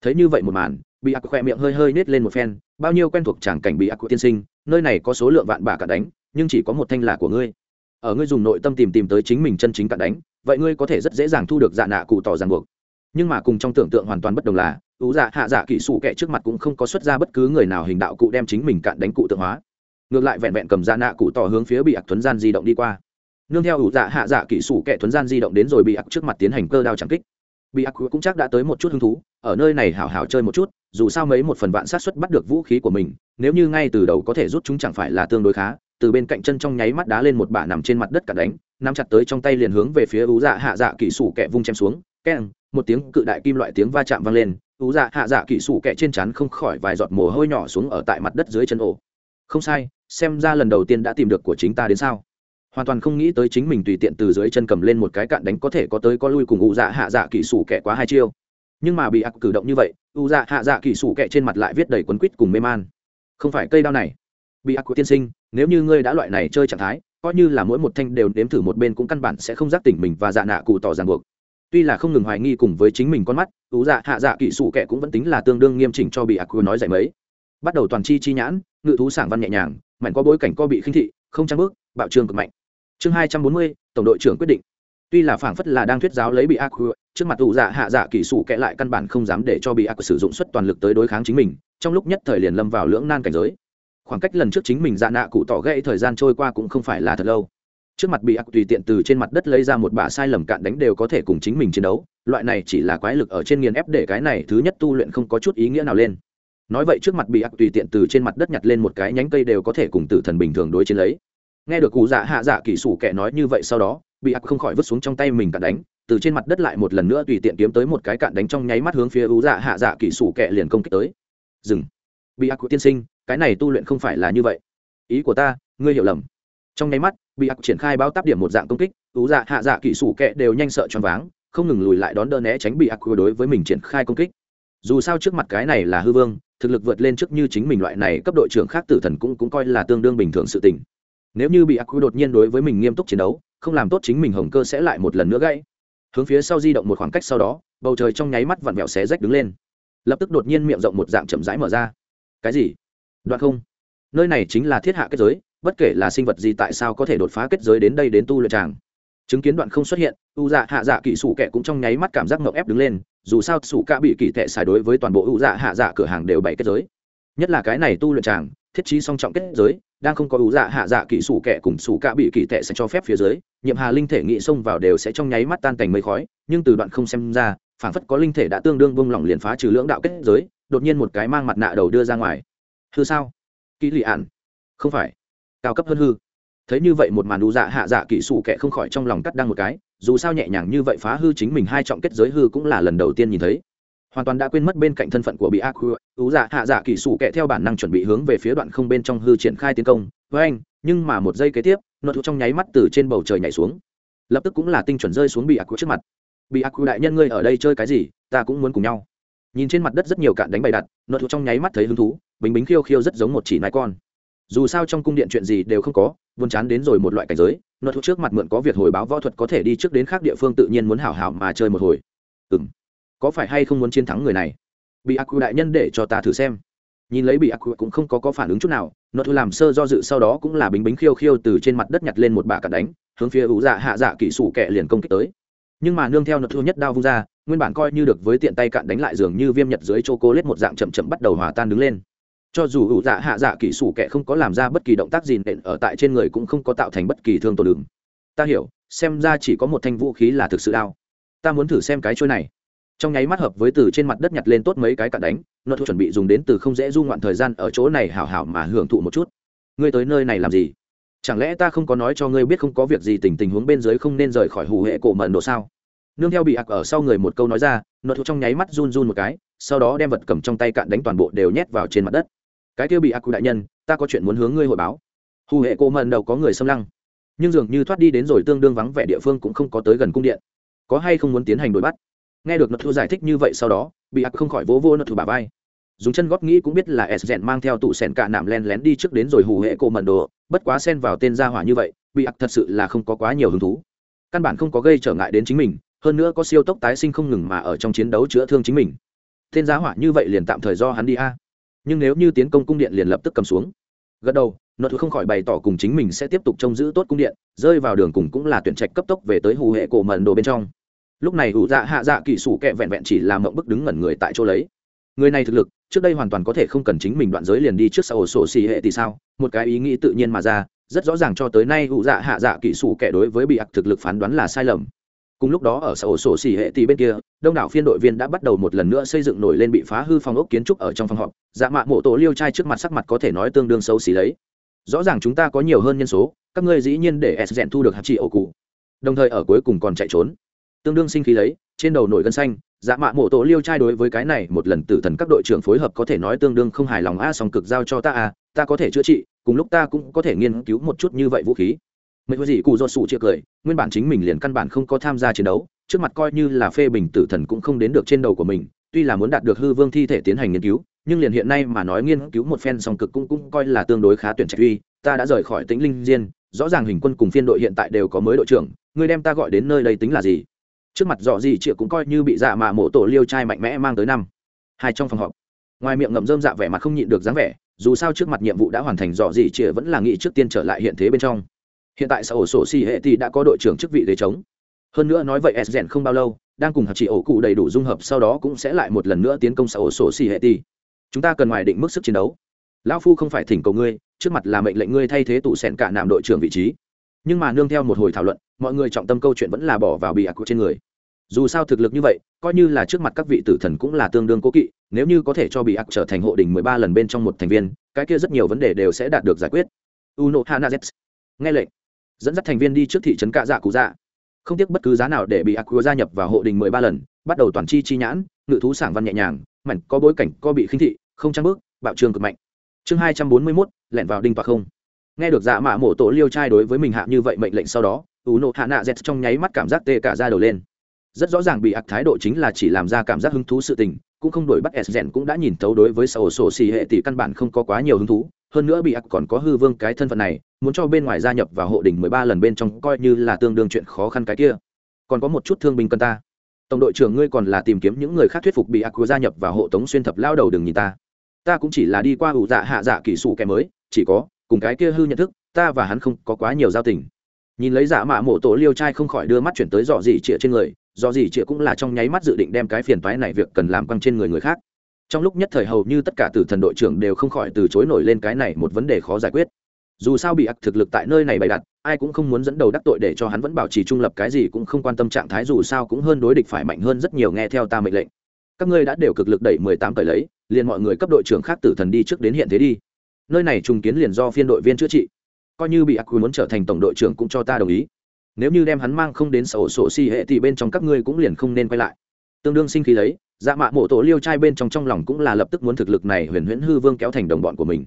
Thấy như vậy một màn, bị ác khoe miệng hơi hơi nết lên một phen, bao nhiêu quen thuộc tràng cảnh bị ác tiên sinh, nơi này có số lượng vạn bà cạn đánh, nhưng chỉ có một thanh là của ngươi ở ngươi dùng nội tâm tìm tìm tới chính mình chân chính cạn đánh, vậy ngươi có thể rất dễ dàng thu được dạ nạ cụ tỏ ràng buộc. Nhưng mà cùng trong tưởng tượng hoàn toàn bất đồng là, ú dạ hạ dạ kỹ sủ kệ trước mặt cũng không có xuất ra bất cứ người nào hình đạo cụ đem chính mình cạn đánh cụ tượng hóa. Ngược lại vẹn vẹn cầm dạ nạ cụ tỏ hướng phía bị ạc tuấn gian di động đi qua. Nương theo ủ dạ hạ dạ kỹ sủ kệ tuấn gian di động đến rồi bị ạc trước mặt tiến hành cơ đao trắng kích. Bị ác cũng chắc đã tới một chút hứng thú, ở nơi này hảo hảo chơi một chút, dù sao mấy một phần vạn sát xuất bắt được vũ khí của mình, nếu như ngay từ đầu có thể rút chúng chẳng phải là tương đối khá từ bên cạnh chân trong nháy mắt đá lên một bả nằm trên mặt đất cả đánh, nắm chặt tới trong tay liền hướng về phía ú dạ hạ dạ kỹ sủ kẹ vung chém xuống. Keng, một tiếng cự đại kim loại tiếng va chạm vang lên, ú dạ hạ dạ kỹ sủ kẹ trên chắn không khỏi vài giọt mồ hôi nhỏ xuống ở tại mặt đất dưới chân ổ. Không sai, xem ra lần đầu tiên đã tìm được của chính ta đến sao? Hoàn toàn không nghĩ tới chính mình tùy tiện từ dưới chân cầm lên một cái cạn đánh có thể có tới có lui cùng ụ dạ hạ dạ kỹ sủ kẻ quá hai chiêu. Nhưng mà bị ác cử động như vậy ụ dạ hạ dạ kỹ sủ kẻ trên mặt lại viết đầy quấn quýt cùng mê man. Không phải cây đao này. Bị ác của tiên sinh nếu như ngươi đã loại này chơi trạng thái, coi như là mỗi một thanh đều nếm thử một bên cũng căn bản sẽ không giác tỉnh mình và dạ nạ cụ tỏ ràng buộc. Tuy là không ngừng hoài nghi cùng với chính mình con mắt tú dạ hạ dạ kỹ sủ kệ cũng vẫn tính là tương đương nghiêm chỉnh cho bị ác nói dạy mấy. Bắt đầu toàn chi chi nhãn, ngự thú sảng văn nhẹ nhàng mạnh có bối cảnh co bị khinh thị, không trang bước, bạo trương cực mạnh. Chương hai trăm bốn mươi, tổng đội trưởng quyết định. Tuy là phảng phất là đang thuyết giáo lấy bị ác trước mặt ủ dạ hạ dạ kỹ sủ kệ lại căn bản không dám để cho bị ác sử dụng suất toàn lực tới đối kháng chính mình, trong lúc nhất thời liền lâm vào lưỡng nan cảnh giới khoảng cách lần trước chính mình dạ nạ cụ tỏ gãy thời gian trôi qua cũng không phải là thật lâu. Trước mặt bị ác tùy tiện từ trên mặt đất lấy ra một bả sai lầm cạn đánh đều có thể cùng chính mình chiến đấu, loại này chỉ là quái lực ở trên nghiền ép để cái này thứ nhất tu luyện không có chút ý nghĩa nào lên. Nói vậy trước mặt bị ác tùy tiện từ trên mặt đất nhặt lên một cái nhánh cây đều có thể cùng tử thần bình thường đối chiến lấy. Nghe được cụ dạ hạ dạ kỹ sủ kẻ nói như vậy sau đó, bị ác không khỏi vứt xuống trong tay mình cạn đánh, từ trên mặt đất lại một lần nữa tùy tiện kiếm tới một cái cạn đánh trong nháy mắt hướng phía ú dạ hạ dạ kỹ sủ kẻ liền công kích tới. Dừng. Bị ác tiên sinh cái này tu luyện không phải là như vậy. Ý của ta, ngươi hiểu lầm. Trong nháy mắt, bị ác triển khai bao táp điểm một dạng công kích, tú dạ hạ dạ kỹ sủ kệ đều nhanh sợ choáng váng, không ngừng lùi lại đón đỡ né tránh bị ác đối với mình triển khai công kích. Dù sao trước mặt cái này là hư vương, thực lực vượt lên trước như chính mình loại này cấp đội trưởng khác tử thần cũng cũng coi là tương đương bình thường sự tình. Nếu như bị ác quy đột nhiên đối với mình nghiêm túc chiến đấu, không làm tốt chính mình hồng cơ sẽ lại một lần nữa gãy. Hướng phía sau di động một khoảng cách sau đó, bầu trời trong nháy mắt vặn vẹo xé rách đứng lên. Lập tức đột nhiên miệng rộng một dạng chậm rãi mở ra. Cái gì? Đoạn không. Nơi này chính là thiết hạ kết giới, bất kể là sinh vật gì tại sao có thể đột phá kết giới đến đây đến tu luyện tràng. Chứng kiến đoạn không xuất hiện, u dạ hạ dạ kỹ sủ kẻ cũng trong nháy mắt cảm giác ngợp ép đứng lên, dù sao sủ ca bị kỳ tệ xài đối với toàn bộ u dạ hạ dạ cửa hàng đều bảy kết giới. Nhất là cái này tu luyện tràng, thiết trí song trọng kết giới, đang không có u dạ hạ dạ kỹ sủ kẻ cùng sủ ca bị kỳ tệ sẽ cho phép phía dưới, nhiệm hà linh thể nghị xông vào đều sẽ trong nháy mắt tan cành mây khói, nhưng từ đoạn không xem ra, phản phất có linh thể đã tương đương bông lỏng liền phá trừ lưỡng đạo kết giới, đột nhiên một cái mang mặt nạ đầu đưa ra ngoài hư sao? Kỹ lì ạn không phải. Cao cấp hơn hư. Thấy như vậy một màn đủ dạ hạ dạ kỹ sủ kẻ không khỏi trong lòng cắt đăng một cái, dù sao nhẹ nhàng như vậy phá hư chính mình hai trọng kết giới hư cũng là lần đầu tiên nhìn thấy. Hoàn toàn đã quên mất bên cạnh thân phận của bị ác hư ú dạ hạ dạ kỹ sủ kẻ theo bản năng chuẩn bị hướng về phía đoạn không bên trong hư triển khai tiến công. Với anh, nhưng mà một giây kế tiếp nội thuộc trong nháy mắt từ trên bầu trời nhảy xuống. Lập tức cũng là tinh chuẩn rơi xuống bị ác trước mặt. Bị ác đại nhân ngươi ở đây chơi cái gì? Ta cũng muốn cùng nhau. Nhìn trên mặt đất rất nhiều cạn đánh bày đặt nội thuộc trong nháy mắt thấy hứng thú bình bính khiêu khiêu rất giống một chỉ nai con. Dù sao trong cung điện chuyện gì đều không có buồn chán đến rồi một loại cảnh giới nó thuộc trước mặt mượn có việc hồi báo võ thuật có thể đi trước đến khác địa phương tự nhiên muốn hảo hảo mà chơi một hồi. Ừ m có phải hay không muốn chiến thắng người này? Bị ác đại nhân để cho ta thử xem. Nhìn lấy bị ác cũng không có, có phản ứng chút nào nó thu làm sơ do dự sau đó cũng là bình bính khiêu khiêu từ trên mặt đất nhặt lên một bả cạn đánh hướng phía ủ dạ hạ dạ kỹ sủ kẹ liền công kích tới. Nhưng mà nương theo nó thu nhất đao vung ra nguyên bản coi như được với tiện tay cạn đánh lại dường như viêm nhật dưới chô cô lết một dạng chậm chậm bắt đầu hòa tan đứng lên cho dù ủ dạ hạ dạ kỹ sủ kẻ không có làm ra bất kỳ động tác gì nện ở tại trên người cũng không có tạo thành bất kỳ thương tổn đường. Ta hiểu, xem ra chỉ có một thanh vũ khí là thực sự đao ta muốn thử xem cái chuôi này. Trong nháy mắt hợp với từ trên mặt đất nhặt lên tốt mấy cái cạn đánh nội chuẩn bị dùng đến từ không dễ du ngoạn thời gian ở chỗ này hảo hảo mà hưởng thụ một chút. Ngươi tới nơi này làm gì? Chẳng lẽ ta không có nói cho ngươi biết không có việc gì tình tình huống bên dưới không nên rời khỏi hù hệ cổ mận độ sao? Nương theo bị ạc ở sau người một câu nói ra nội thu trong nháy mắt run run một cái, sau đó đem vật cầm trong tay cạn đánh toàn bộ đều nhét vào trên mặt đất cái kia bị ác cụ đại nhân, ta có chuyện muốn hướng ngươi hội báo. Hù hệ cô mần đầu có người xâm lăng. Nhưng dường như thoát đi đến rồi tương đương vắng vẻ địa phương cũng không có tới gần cung điện. Có hay không muốn tiến hành đuổi bắt? Nghe được nật thu giải thích như vậy sau đó, bị ác không khỏi vỗ vô nật thu bà vai. Dùng chân góp nghĩ cũng biết là s rèn mang theo tụ sẻn cả nạm len lén đi trước đến rồi hù hệ cô mận đồ, bất quá xen vào tên gia hỏa như vậy, bị ác thật sự là không có quá nhiều hứng thú. Căn bản không có gây trở ngại đến chính mình, hơn nữa có siêu tốc tái sinh không ngừng mà ở trong chiến đấu chữa thương chính mình. Tên gia hỏa như vậy liền tạm thời do hắn đi a nhưng nếu như tiến công cung điện liền lập tức cầm xuống. Gật đầu nội thu không khỏi bày tỏ cùng chính mình sẽ tiếp tục trông giữ tốt cung điện, rơi vào đường cùng cũng là tuyển trạch cấp tốc về tới hù hệ cổ mận đồ bên trong. Lúc này hủ dạ hạ dạ kỹ sủ kẹ vẹn vẹn chỉ làm mộng bức đứng ngẩn người tại chỗ lấy. Người này thực lực, trước đây hoàn toàn có thể không cần chính mình đoạn giới liền đi trước sau sổ xì hệ thì sao? Một cái ý nghĩ tự nhiên mà ra, rất rõ ràng cho tới nay hủ dạ hạ dạ kỹ sủ kẹ đối với bị ặc thực lực phán đoán là sai lầm cùng lúc đó ở xã ổ sổ xỉ hệ tỷ bên kia, đông đảo phiên đội viên đã bắt đầu một lần nữa xây dựng nổi lên bị phá hư phòng ốc kiến trúc ở trong phòng họp. Dạ mạ mộ tổ liêu trai trước mặt sắc mặt có thể nói tương đương xấu xí lấy rõ ràng chúng ta có nhiều hơn nhân số, các ngươi dĩ nhiên để s rèn thu được hạt trị ổ cụ. Đồng thời ở cuối cùng còn chạy trốn. Tương đương sinh khí lấy trên đầu nổi gân xanh dạ mạ mộ tổ liêu trai đối với cái này một lần tử thần các đội trưởng phối hợp có thể nói tương đương không hài lòng. A, song cực giao cho ta a ta có thể chữa trị, cùng lúc ta cũng có thể nghiên cứu một chút như vậy vũ khí mấy cái gì cụ do sụ chia cười, nguyên bản chính mình liền căn bản không có tham gia chiến đấu, trước mặt coi như là phê bình tử thần cũng không đến được trên đầu của mình, tuy là muốn đạt được hư vương thi thể tiến hành nghiên cứu, nhưng liền hiện nay mà nói nghiên cứu một phen song cực cũng cũng coi là tương đối khá tuyển trạch uy, ta đã rời khỏi tĩnh linh diên, rõ ràng hình quân cùng phiên đội hiện tại đều có mới đội trưởng người đem ta gọi đến nơi đây tính là gì? Trước mặt dọ gì triệu cũng coi như bị dạ mạ mổ tổ liêu trai mạnh mẽ mang tới năm, hai trong phòng họp. Ngoài miệng ngậm rơm dạ vẻ mặt không nhịn được dáng vẻ, dù sao trước mặt nhiệm vụ đã hoàn thành dọ gì triệu vẫn là nghĩ trước tiên trở lại hiện thế bên trong hiện tại xã ổ sổ xì hệ thì đã có đội trưởng chức vị ghế trống. Hơn nữa nói vậy s rèn không bao lâu, đang cùng hạt chỉ ổ cụ đầy đủ dung hợp, sau đó cũng sẽ lại một lần nữa tiến công xã ổ sổ xì hệ thì. Chúng ta cần ngoài định mức sức chiến đấu. Lão phu không phải thỉnh cầu ngươi, trước mặt là mệnh lệnh ngươi thay thế tụ sẹn cả nạm đội trưởng vị trí. Nhưng mà nương theo một hồi thảo luận, mọi người trọng tâm câu chuyện vẫn là bỏ vào bị ạc trên người. Dù sao thực lực như vậy, coi như là trước mặt các vị tử thần cũng là tương đương cố kỵ, nếu như có thể cho bị ạc trở thành hộ đình mười ba lần bên trong một thành viên, cái kia rất nhiều vấn đề đều sẽ đạt được giải quyết. Uno hanazet nghe lệnh dẫn dắt thành viên đi trước thị trấn cạ dạ cụ dạ. Không tiếc bất cứ giá nào để bị aqua gia nhập vào hộ đình mười ba lần, bắt đầu toàn chi chi nhãn, ngự thú sảng văn nhẹ nhàng, mảnh có bối cảnh, có bị khinh thị, không trang bước, bạo trường cực mạnh. Chương hai trăm bốn mươi mốt, lẻn vào đinh và không. Nghe được dạ mạ mổ tổ liêu trai đối với mình hạ như vậy mệnh lệnh sau đó u nộ hạ nạ z trong nháy mắt cảm giác tê cả ra đầu lên. Rất rõ ràng bị ạc thái độ chính là chỉ làm ra cảm giác hứng thú sự tình, cũng không đổi bắt s rèn cũng đã nhìn thấu đối với sổ sổ xì hệ tỷ căn bản không có quá nhiều hứng thú hơn nữa bị ác còn có hư vương cái thân phận này, muốn cho bên ngoài gia nhập vào hộ đỉnh mười ba lần bên trong coi như là tương đương chuyện khó khăn cái kia. Còn có một chút thương binh cần ta. Tổng đội trưởng ngươi còn là tìm kiếm những người khác thuyết phục bị ác gia nhập vào hộ tống xuyên thập lao đầu đừng nhìn ta. Ta cũng chỉ là đi qua ủ dạ hạ dạ kỹ sủ kẻ mới, chỉ có, cùng cái kia hư nhận thức, ta và hắn không có quá nhiều giao tình. Nhìn lấy giả mạ mộ tổ liêu trai không khỏi đưa mắt chuyển tới dọ dỉ trịa trên người dọ dỉ trịa cũng là trong nháy mắt dự định đem cái phiền toái này việc cần làm căng trên người người khác trong lúc nhất thời hầu như tất cả tử thần đội trưởng đều không khỏi từ chối nổi lên cái này một vấn đề khó giải quyết. Dù sao bị ác thực lực tại nơi này bày đặt, ai cũng không muốn dẫn đầu đắc tội để cho hắn vẫn bảo trì trung lập cái gì cũng không quan tâm trạng thái, dù sao cũng hơn đối địch phải mạnh hơn rất nhiều, nghe theo ta mệnh lệnh. Các ngươi đã đều cực lực đẩy mười tám cởi lấy, liền mọi người cấp đội trưởng khác tử thần đi trước đến hiện thế đi. Nơi này trùng kiến liền do phiên đội viên chữa trị. Coi như bị ác muốn trở thành tổng đội trưởng cũng cho ta đồng ý. Nếu như đem hắn mang không đến sổ sổ si hệ thì bên trong các ngươi cũng liền không nên quay lại. Tương đương sinh khí lấy dạ mạ mộ tổ liêu trai bên trong trong lòng cũng là lập tức muốn thực lực này huyền huyễn hư vương kéo thành đồng bọn của mình.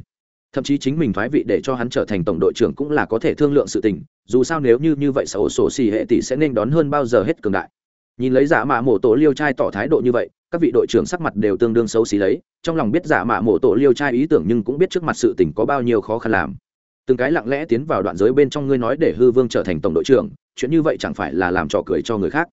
Thậm chí chính mình thoái vị để cho hắn trở thành tổng đội trưởng cũng là có thể thương lượng sự tình, dù sao nếu như như vậy sở sổ xì hệ tỷ sẽ nên đón hơn bao giờ hết cường đại. Nhìn lấy giả mạ mộ tổ liêu trai tỏ thái độ như vậy, các vị đội trưởng sắc mặt đều tương đương xấu xí lấy, trong lòng biết giả mạ mộ tổ liêu trai ý tưởng nhưng cũng biết trước mặt sự tình có bao nhiêu khó khăn làm. Từng cái lặng lẽ tiến vào đoạn giới bên trong ngươi nói để hư vương trở thành tổng đội trưởng, chuyện như vậy chẳng phải là làm trò cười cho người khác.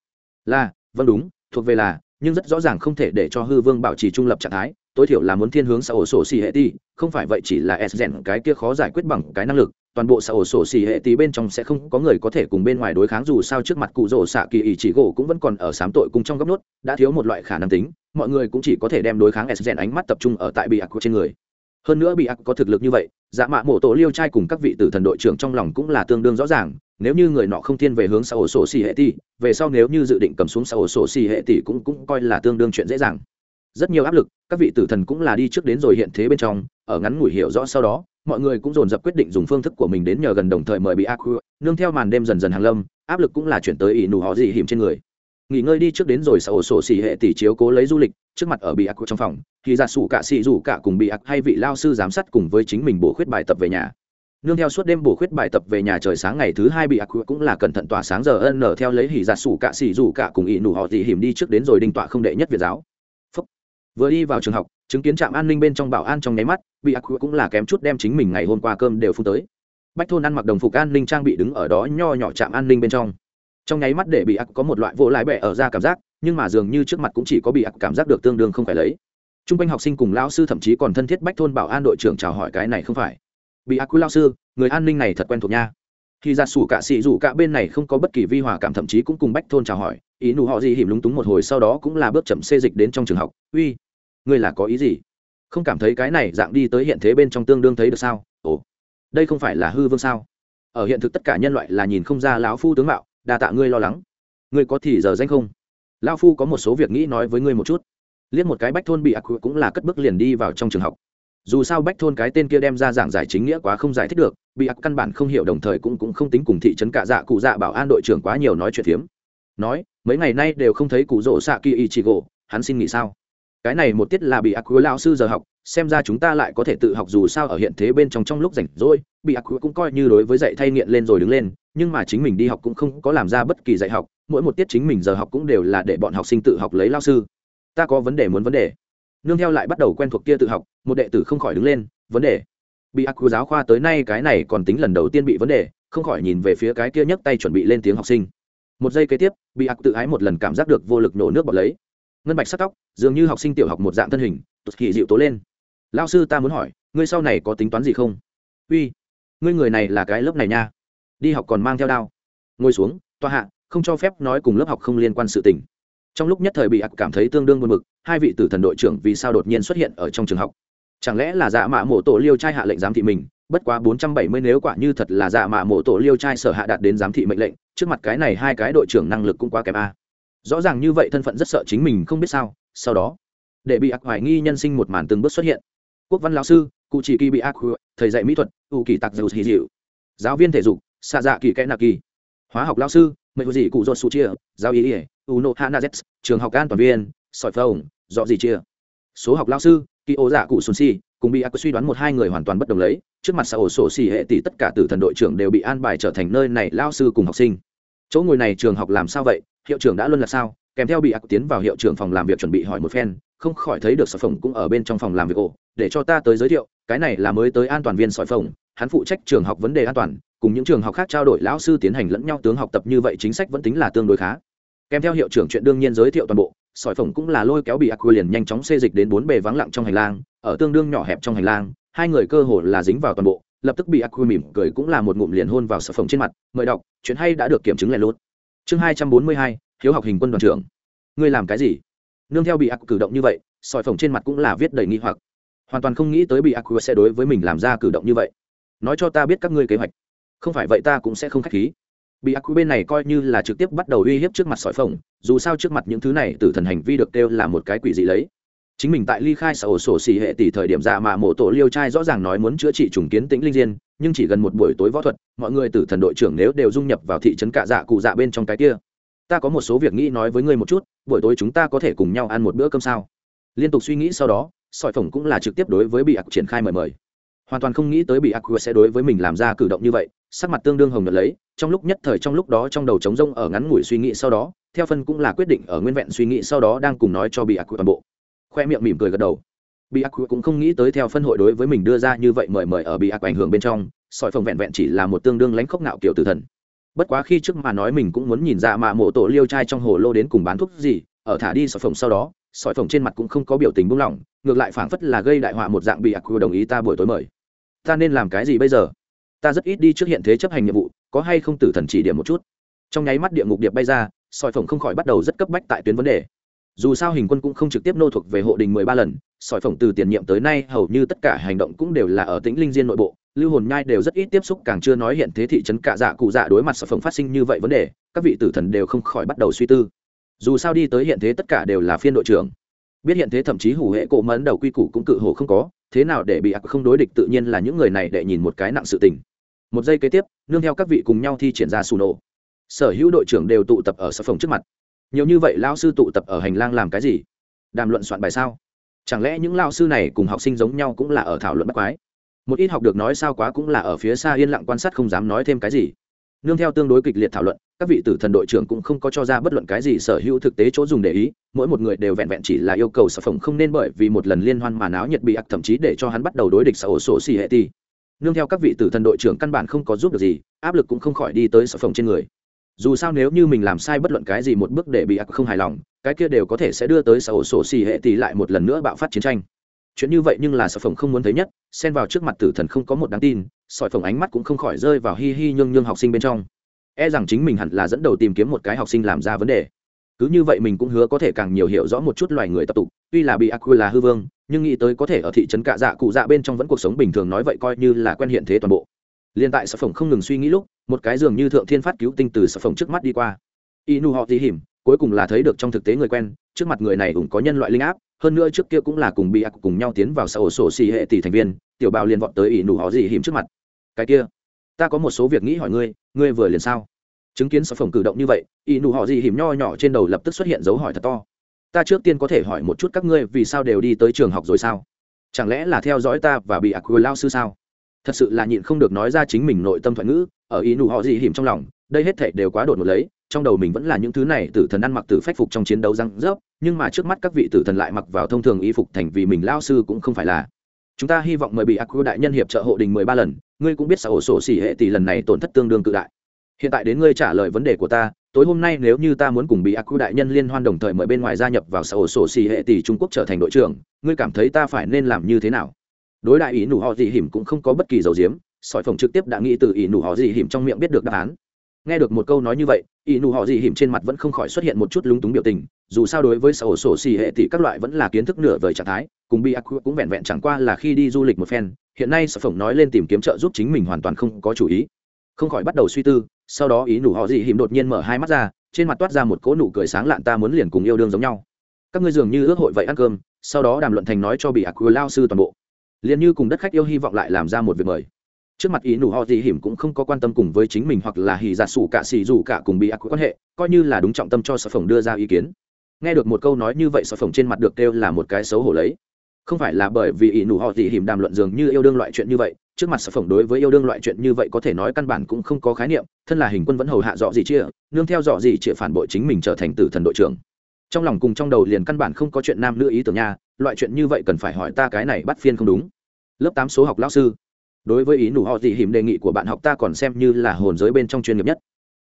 Là vâng đúng, thuộc về là nhưng rất rõ ràng không thể để cho hư vương bảo trì trung lập trạng thái, tối thiểu là muốn thiên hướng xã ổ sổ xì hệ ti, không phải vậy chỉ là s rèn cái kia khó giải quyết bằng cái năng lực, toàn bộ xã ổ sổ xì hệ ti bên trong sẽ không có người có thể cùng bên ngoài đối kháng dù sao trước mặt cụ rổ xạ kỳ ý chỉ gỗ cũng vẫn còn ở sám tội cùng trong góc nốt, đã thiếu một loại khả năng tính, mọi người cũng chỉ có thể đem đối kháng s rèn ánh mắt tập trung ở tại bị ác trên người. Hơn nữa bị ác có thực lực như vậy dạ mạ mổ tổ liêu trai cùng các vị tử thần đội trưởng trong lòng cũng là tương đương rõ ràng, nếu như người nọ không thiên về hướng xã hội sổ xì hệ ti về sau nếu như dự định cầm xuống xã hội sổ xì hệ tỷ cũng cũng coi là tương đương chuyện dễ dàng. Rất nhiều áp lực, các vị tử thần cũng là đi trước đến rồi hiện thế bên trong, ở ngắn ngủi hiểu rõ sau đó, mọi người cũng dồn dập quyết định dùng phương thức của mình đến nhờ gần đồng thời mời bị ác nương theo màn đêm dần dần hàng lâm, áp lực cũng là chuyển tới ỷ nụ họ dị hiểm trên người nghỉ ngơi đi trước đến rồi sau ổ sổ xì hệ tỷ chiếu cố lấy du lịch, trước mặt ở bị ác trong phòng, thì giả sủ cả xì rủ cả cùng bị ác hay vị lao sư giám sát cùng với chính mình bổ khuyết bài tập về nhà. Nương theo suốt đêm bổ khuyết bài tập về nhà trời sáng ngày thứ hai bị ác cũng là cẩn thận tỏa sáng giờ ân nở theo lấy hỉ giả sủ cả xỉ rủ cả cùng ỷ nụ họ tỉ hiểm đi trước đến rồi đinh tọa không đệ nhất việt giáo. Phúc. vừa đi vào trường học, chứng kiến trạm an ninh bên trong bảo an trong nháy mắt bị ác cũng là kém chút đem chính mình ngày hôm qua cơm đều phun tới. Bách thôn ăn mặc đồng phục an ninh trang bị đứng ở đó nho nhỏ trạm an ninh bên trong trong nháy mắt để bị ác có một loại vô lái bẹ ở ra cảm giác, nhưng mà dường như trước mặt cũng chỉ có bị ác cảm giác được tương đương không phải lấy. T r u n g quanh học sinh cùng lao sư thậm chí còn thân thiết bách thôn bảo an đội trưởng chào hỏi cái này không phải. Bị ác quý lao sư, người an ninh này thật quen thuộc nha. Khi ra sủ cả xị rủ cả bên này không có bất kỳ vi hòa cảm thậm chí cũng cùng bách thôn chào hỏi, ý nụ họ gì hiểm lúng túng một hồi sau đó cũng là bước chậm xê dịch đến trong trường học. Uy, ngươi là có ý gì? Không cảm thấy cái này dạng đi tới hiện thế bên trong tương đương thấy được sao? Ồ, đây không phải là hư vương sao? Ở hiện thực tất cả nhân loại là nhìn không ra lão phu tướng mạo đa tạ ngươi lo lắng. Ngươi có thì giờ danh không? Lão phu có một số việc nghĩ nói với ngươi một chút. Liếc một cái bách thôn bị ạc cũng là cất bước liền đi vào trong trường học. Dù sao bách thôn cái tên kia đem ra giảng giải chính nghĩa quá không giải thích được, bị ác căn bản không hiểu đồng thời cũng cũng không tính cùng thị trấn cạ dạ cụ dạ bảo an đội trưởng quá nhiều nói chuyện phiếm. Nói, mấy ngày nay đều không thấy cụ rỗ xạ kỳ ý chị gỗ, hắn xin nghỉ sao? Cái này một tiết là bị ác lao sư giờ học, xem ra chúng ta lại có thể tự học dù sao ở hiện thế bên trong trong lúc rảnh rỗi, bị ác cũng coi như đối với dạy thay nghiện lên rồi đứng lên nhưng mà chính mình đi học cũng không có làm ra bất kỳ dạy học, mỗi một tiết chính mình giờ học cũng đều là để bọn học sinh tự học lấy lao sư. Ta có vấn đề muốn vấn đề. Nương theo lại bắt đầu quen thuộc kia tự học, một đệ tử không khỏi đứng lên, vấn đề. Bị ác quy giáo khoa tới nay cái này còn tính lần đầu tiên bị vấn đề, không khỏi nhìn về phía cái kia nhấc tay chuẩn bị lên tiếng học sinh. Một giây kế tiếp, bị ác tự ái một lần cảm giác được vô lực nổ nước bọt lấy. Ngân bạch sắc tóc, dường như học sinh tiểu học một dạng thân hình, tụt kỳ dịu tố lên. Lao sư ta muốn hỏi, ngươi sau này có tính toán gì không? Uy, ngươi người này là cái lớp này nha đi học còn mang theo đao. Ngồi xuống toa hạ, không cho phép nói cùng lớp học không liên quan sự tình. Trong lúc nhất thời bị ạc cảm thấy tương đương buồn bực, hai vị tử thần đội trưởng vì sao đột nhiên xuất hiện ở trong trường học? Chẳng lẽ là dạ mạ mộ tổ liêu trai hạ lệnh giám thị mình? Bất quá bốn trăm bảy mươi nếu quả như thật là dạ mạ mộ tổ liêu trai sở hạ đạt đến giám thị mệnh lệnh, trước mặt cái này hai cái đội trưởng năng lực cũng quá kém a. Rõ ràng như vậy thân phận rất sợ chính mình không biết sao, sau đó, để bị ác hoài nghi nhân sinh một màn từng bước xuất hiện. Quốc văn lão sư, cụ chỉ kỳ bị ác thầy dạy mỹ thuật ưu kỳ tặc dầu hì dịu. Giáo viên thể dục xạ dạ kỳ kẽ nạ kỳ. Hóa học lao sư, mệnh gì cụ dột su chia, giao ý ỉa uno z trường học an toàn viên, sỏi phồng dọ gì chia. Số học lao sư kỳ ô dạ cụ xuân si, cùng bị ác suy đoán một hai người hoàn toàn bất đồng lấy, trước mặt xã ổ sổ xì hệ tỷ tất cả tử thần đội trưởng đều bị an bài trở thành nơi này lao sư cùng học sinh. Chỗ ngồi này trường học làm sao vậy? Hiệu trưởng đã luôn là sao? Kèm theo bị ác tiến vào hiệu trưởng phòng làm việc chuẩn bị hỏi một phen, không khỏi thấy được sỏi phồng cũng ở bên trong phòng làm việc ổ. Để cho ta tới giới thiệu, cái này là mới tới an toàn viên sỏi phồng, hắn phụ trách trường học vấn đề an toàn cùng những trường học khác trao đổi lão sư tiến hành lẫn nhau tướng học tập như vậy chính sách vẫn tính là tương đối khá. Kèm theo hiệu trưởng chuyện đương nhiên giới thiệu toàn bộ, sỏi phổng cũng là lôi kéo bị ác liền nhanh chóng xê dịch đến bốn bề vắng lặng trong hành lang, ở tương đương nhỏ hẹp trong hành lang, hai người cơ hồ là dính vào toàn bộ, lập tức bị ác mỉm cười cũng là một ngụm liền hôn vào sỏi phổng trên mặt, mời đọc, chuyện hay đã được kiểm chứng lẻ lốt chương hai trăm bốn mươi hai, hiếu học hình quân đoàn trưởng. Ngươi làm cái gì? Nương theo bị ác cử động như vậy, sỏi phổng trên mặt cũng là viết đầy nghi hoặc. Hoàn toàn không nghĩ tới bị ác sẽ đối với mình làm ra cử động như vậy. Nói cho ta biết các ngươi kế hoạch không phải vậy ta cũng sẽ không k h á c h khí. Bị ác quy bên này coi như là trực tiếp bắt đầu uy hiếp trước mặt sỏi phồng, dù sao trước mặt những thứ này từ thần hành vi được kêu là một cái quỷ dị lấy. Chính mình tại ly khai sở ổ sổ xì hệ tỷ thời điểm dạ mà mộ tổ liêu trai rõ ràng nói muốn chữa trị trùng kiến tĩnh linh diên, nhưng chỉ gần một buổi tối võ thuật, mọi người từ thần đội trưởng nếu đều dung nhập vào thị trấn cạ dạ cụ dạ bên trong cái kia. Ta có một số việc nghĩ nói với ngươi một chút, buổi tối chúng ta có thể cùng nhau ăn một bữa cơm sao? Liên tục suy nghĩ sau đó, sỏi phồng cũng là trực tiếp đối với bị ác triển khai mời mời. Hoàn toàn không nghĩ tới bị ác sẽ đối với mình làm ra cử động như vậy sắc mặt tương đương hồng nhật lấy, trong lúc nhất thời trong lúc đó trong đầu trống rông ở ngắn ngủi suy nghĩ sau đó, theo phân cũng là quyết định ở nguyên vẹn suy nghĩ sau đó đang cùng nói cho bị ạc toàn bộ. Khoe miệng mỉm cười gật đầu. Bị ác cũng không nghĩ tới theo phân hội đối với mình đưa ra như vậy mời mời ở bị ác ảnh hưởng bên trong, sỏi phồng vẹn vẹn chỉ là một tương đương lãnh khốc ngạo kiểu tử thần. Bất quá khi trước mà nói mình cũng muốn nhìn ra mà mộ tổ liêu trai trong hồ lô đến cùng bán thuốc gì, ở thả đi sỏi phồng sau đó, sỏi phồng trên mặt cũng không có biểu tình buông lỏng, ngược lại phảng phất là gây đại họa một dạng bị ác đồng ý ta buổi tối mời. Ta nên làm cái gì bây giờ? Ta rất ít đi trước hiện thế chấp hành nhiệm vụ, có hay không tử thần chỉ điểm một chút? Trong nháy mắt địa ngục điệp bay ra sỏi phồng không khỏi bắt đầu rất cấp bách tại tuyến vấn đề. Dù sao hình quân cũng không trực tiếp nô thuộc về hộ đình mười ba lần sỏi phồng từ tiền nhiệm tới nay hầu như tất cả hành động cũng đều là ở tĩnh linh diên nội bộ, lưu hồn nhai đều rất ít tiếp xúc càng chưa nói hiện thế thị trấn cạ dạ cụ dạ đối mặt sỏi phồng phát sinh như vậy vấn đề, các vị tử thần đều không khỏi bắt đầu suy tư. Dù sao đi tới hiện thế tất cả đều là phiên đội trưởng. Biết hiện thế thậm chí hủ hệ cổ mẫn đầu quy củ cũng cự hồ không có, thế nào để bị ác không đối địch tự nhiên là những người này để nhìn một cái nặng sự tình một giây kế tiếp, nương theo các vị cùng nhau thi triển ra xù nổ. Sở hữu đội trưởng đều tụ tập ở sở phòng trước mặt. Nhiều như vậy lao sư tụ tập ở hành lang làm cái gì? Đàm luận soạn bài sao? Chẳng lẽ những lao sư này cùng học sinh giống nhau cũng là ở thảo luận bắt quái? Một ít học được nói sao quá cũng là ở phía xa yên lặng quan sát không dám nói thêm cái gì. Nương theo tương đối kịch liệt thảo luận, các vị tử thần đội trưởng cũng không có cho ra bất luận cái gì sở hữu thực tế chỗ dùng để ý, mỗi một người đều vẹn vẹn chỉ là yêu cầu sở phòng không nên bởi vì một lần liên hoan mà náo nhiệt bị ặc thậm chí để cho hắn bắt đầu đối địch sở ổ sổ xì hệ ti nương theo các vị tử thần đội trưởng căn bản không có giúp được gì, áp lực cũng không khỏi đi tới sở phòng trên người. Dù sao nếu như mình làm sai bất luận cái gì một bước để bị ác không hài lòng, cái kia đều có thể sẽ đưa tới sở ổ sổ xì hệ tỷ lại một lần nữa bạo phát chiến tranh. Chuyện như vậy nhưng là sở phòng không muốn thấy nhất, xen vào trước mặt tử thần không có một đáng tin sỏi phồng ánh mắt cũng không khỏi rơi vào hi hi nhương nhương học sinh bên trong. E rằng chính mình hẳn là dẫn đầu tìm kiếm một cái học sinh làm ra vấn đề cứ như vậy mình cũng hứa có thể càng nhiều hiểu rõ một chút loài người tập tục, tuy là bị ác là hư vương, nhưng nghĩ tới có thể ở thị trấn cạ dạ cụ dạ bên trong vẫn cuộc sống bình thường nói vậy coi như là quen hiện thế toàn bộ. Liền tại sở phồng không ngừng suy nghĩ lúc, một cái dường như thượng thiên phát cứu tinh từ sở phồng trước mắt đi qua. Inu họ tỉ hiểm, cuối cùng là thấy được trong thực tế người quen, trước mặt người này cũng có nhân loại linh áp, hơn nữa trước kia cũng là cùng bị ác cùng nhau tiến vào xã ổ sổ xì hệ tỷ thành viên, tiểu bào liền vọt tới ỷ nụ họ gì hiểm trước mặt. Cái kia, ta có một số việc nghĩ hỏi ngươi ngươi vừa liền sao? Chứng kiến sở phồng cử động như vậy y nụ họ gì hiểm nho nhỏ trên đầu lập tức xuất hiện dấu hỏi thật to. Ta trước tiên có thể hỏi một chút các ngươi vì sao đều đi tới trường học rồi sao? Chẳng lẽ là theo dõi ta và bị ác lao sư sao? Thật sự là nhịn không được nói ra chính mình nội tâm thoại ngữ, ở ý nụ họ gì hiểm trong lòng, đây hết thể đều quá đột ngột lấy, trong đầu mình vẫn là những thứ này tử thần ăn mặc tử phách phục trong chiến đấu răng rớp, nhưng mà trước mắt các vị tử thần lại mặc vào thông thường y phục thành vì mình lao sư cũng không phải là. Chúng ta hy vọng mời bị ác quy đại nhân hiệp trợ hộ đình mười ba lần, ngươi cũng biết xã ổ sổ xỉ hệ tỷ lần này tổn thất tương đương cự đại hiện tại đến ngươi trả lời vấn đề của ta, tối hôm nay nếu như ta muốn cùng bị ác quy đại nhân liên hoan đồng thời mời bên ngoài gia nhập vào xã ổ sổ xì hệ tỷ trung quốc trở thành đội trưởng, ngươi cảm thấy ta phải nên làm như thế nào? Đối đại ý nụ họ Dị hiểm cũng không có bất kỳ dầu diếm, sỏi phồng trực tiếp đã nghĩ từ ý nụ họ Dị hiểm trong miệng biết được đáp án. Nghe được một câu nói như vậy, ý nụ họ Dị hiểm trên mặt vẫn không khỏi xuất hiện một chút lúng túng biểu tình, dù sao đối với xã hội sổ xì hệ tỷ các loại vẫn là kiến thức nửa vời trạng thái, cùng bi ác cũng vẹn vẹn chẳng qua là khi đi du lịch một phen, hiện nay sở phồng nói lên tìm kiếm trợ giúp chính mình hoàn toàn không có chủ ý. Không khỏi bắt đầu suy tư sau đó ý nụ họ dị hiểm đột nhiên mở hai mắt ra, trên mặt toát ra một cỗ nụ cười sáng lạn ta muốn liền cùng yêu đương giống nhau. Các ngươi dường như ước hội vậy ăn cơm, sau đó đàm luận thành nói cho bị ác lao sư toàn bộ. Liền như cùng đất khách yêu hy vọng lại làm ra một việc mời. Trước mặt ý nụ họ dị hiểm cũng không có quan tâm cùng với chính mình hoặc là hì giả dạ sủ cả xì dù cả cùng bị ác quan hệ, coi như là đúng trọng tâm cho sở phồng đưa ra ý kiến. Nghe được một câu nói như vậy sở phồng trên mặt được kêu là một cái xấu hổ lấy không phải là bởi vì ỷ nụ họ dị hiểm đàm luận dường như yêu đương loại chuyện như vậy, trước mặt sở phồng đối với yêu đương loại chuyện như vậy có thể nói căn bản cũng không có khái niệm, thân là hình quân vẫn hầu hạ dọ gì chia, nương theo dọ gì chia phản bội chính mình trở thành tử thần đội trưởng. Trong lòng cùng trong đầu liền căn bản không có chuyện nam nữ ý tưởng nha, loại chuyện như vậy cần phải hỏi ta cái này bắt phiên không đúng. Lớp tám số học lão sư. Đối với ý nụ họ dị hiểm đề nghị của bạn học ta còn xem như là hồn giới bên trong chuyên nghiệp nhất.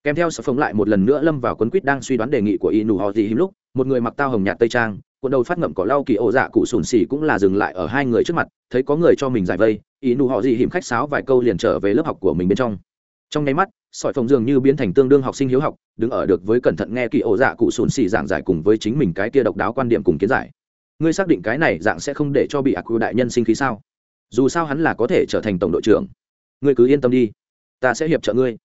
Kèm theo sở phóng lại một lần nữa lâm vào quấn quýt đang suy đoán đề nghị của ý nụ họ dị hiểm lúc, một người mặc tao hồng nhạt tây trang cuộn đầu phát ngậm cỏ lau kỳ ổ dạ cụ sùn xì cũng là dừng lại ở hai người trước mặt, thấy có người cho mình giải vây, ý nụ họ gì hiểm khách sáo vài câu liền trở về lớp học của mình bên trong. Trong nháy mắt, sỏi phòng dường như biến thành tương đương học sinh hiếu học, đứng ở được với cẩn thận nghe kỳ ổ dạ cụ sùn xì giảng giải cùng với chính mình cái kia độc đáo quan điểm cùng kiến giải. Ngươi xác định cái này dạng sẽ không để cho bị ác quy đại nhân sinh khí sao? Dù sao hắn là có thể trở thành tổng đội trưởng. Ngươi cứ yên tâm đi, ta sẽ hiệp trợ ngươi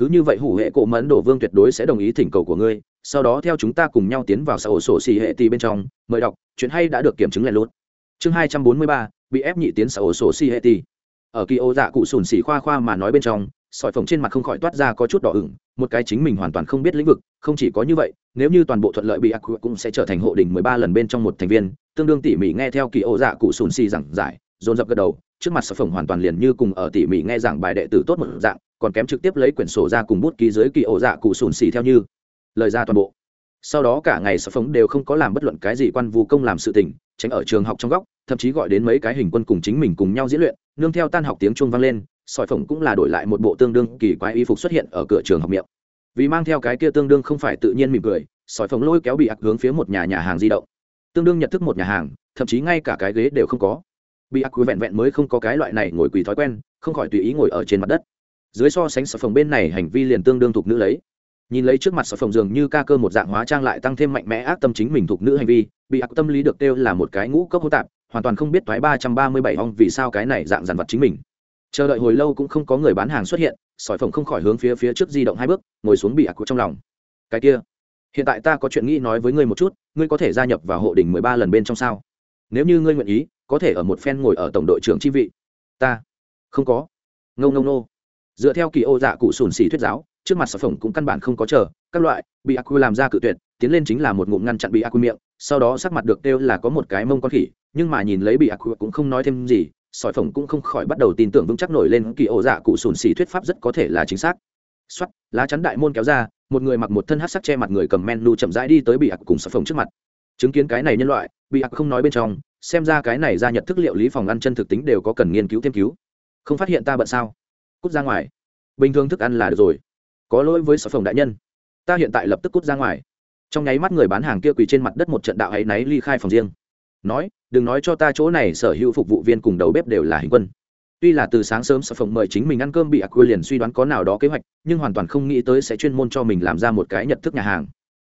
cứ như vậy hủ hệ cổ mẫn đồ vương tuyệt đối sẽ đồng ý thỉnh cầu của ngươi, sau đó theo chúng ta cùng nhau tiến vào xã hội sổ xì hệ tì bên trong, mời đọc, chuyện hay đã được kiểm chứng lẻ lốt chương hai trăm bốn mươi ba, bị ép nhị tiến xã hội sổ xì hệ tì. Ở kỳ ô dạ cụ sùn xì khoa khoa mà nói bên trong, sỏi phồng trên mặt không khỏi toát ra có chút đỏ ửng, một cái chính mình hoàn toàn không biết lĩnh vực, không chỉ có như vậy, nếu như toàn bộ thuận lợi bị ác cũng sẽ trở thành hộ đình mười ba lần bên trong một thành viên, tương đương tỉ mỉ nghe theo kỳ ô dạ cụ sùn xì giảng giải, dồn dập gật đầu, trước mặt sỏi phồng hoàn toàn liền như cùng ở tỉ mỉ nghe giảng bài đệ tử tốt một dạng còn kém trực tiếp lấy quyển sổ ra cùng bút ký dưới kỳ ổ dạ cụ sùn xì theo như. Lời ra toàn bộ. Sau đó cả ngày sỏi phồng đều không có làm bất luận cái gì quan vu công làm sự tình, tránh ở trường học trong góc, thậm chí gọi đến mấy cái hình quân cùng chính mình cùng nhau diễn luyện, nương theo tan học tiếng chuông vang lên, sỏi phồng cũng là đổi lại một bộ tương đương kỳ quái y phục xuất hiện ở cửa trường học miệng. Vì mang theo cái kia tương đương không phải tự nhiên mỉm cười, sỏi phồng lôi kéo bị ạc hướng phía một nhà nhà hàng di động. Tương đương nhận thức một nhà hàng, thậm chí ngay cả cái ghế đều không có. Bị ạc vẹn vẹn mới không có cái loại này ngồi quỳ thói quen, không khỏi tùy ý ngồi ở trên mặt đất dưới so sánh sở phòng bên này hành vi liền tương đương thuộc nữ lấy. Nhìn lấy trước mặt sở phòng dường như ca cơ một dạng hóa trang lại tăng thêm mạnh mẽ ác tâm chính mình thuộc nữ hành vi, bị ác tâm lý được kêu là một cái ngũ cốc hô tạp, hoàn toàn không biết thoái ba trăm ba mươi bảy ong vì sao cái này dạng dằn vặt chính mình. Chờ đợi hồi lâu cũng không có người bán hàng xuất hiện sỏi phồng không khỏi hướng phía phía trước di động hai bước, ngồi xuống bị ác cụ trong lòng. Cái kia, hiện tại ta có chuyện nghĩ nói với ngươi một chút, ngươi có thể gia nhập vào hộ đỉnh mười ba lần bên trong sao? Nếu như ngươi nguyện ý, có thể ở một phen ngồi ở tổng đội trưởng chi vị. Ta, không có. Ngâu ngâu nô dựa theo kỳ ô dạ cụ sùn xỉ thuyết giáo, trước mặt sở phẩm cũng căn bản không có chờ, các loại, bị ác quy làm ra cự tuyệt, tiến lên chính là một ngụm ngăn chặn bị ác quy miệng, sau đó sắc mặt được kêu là có một cái mông con khỉ, nhưng mà nhìn lấy bị ác quy cũng không nói thêm gì sỏi phồng cũng không khỏi bắt đầu tin tưởng vững chắc nổi lên kỳ ổ dạ cụ sùn xì thuyết pháp rất có thể là chính xác. Xoắt lá chắn đại môn kéo ra, một người mặc một thân hát sắc che mặt người cầm men lu chậm rãi đi tới bị ác cùng sỏi phồng trước mặt. Chứng kiến cái này nhân loại, bị ác không nói bên trong, xem ra cái này ra nhận thức liệu lý phòng ăn chân thực tính đều có cần nghiên cứu thêm cứu. Không phát hiện ta bận sao? Cút ra ngoài. Bình thường thức ăn là được rồi. Có lỗi với sở phòng đại nhân. Ta hiện tại lập tức cút ra ngoài. Trong nháy mắt người bán hàng kia quỳ trên mặt đất một trận đạo hãy náy ly khai phòng riêng. Nói, đừng nói cho ta chỗ này sở hữu phục vụ viên cùng đầu bếp đều là hình quân. Tuy là từ sáng sớm sở phòng mời chính mình ăn cơm bị ác quy liền suy đoán có nào đó kế hoạch, nhưng hoàn toàn không nghĩ tới sẽ chuyên môn cho mình làm ra một cái nhận thức nhà hàng.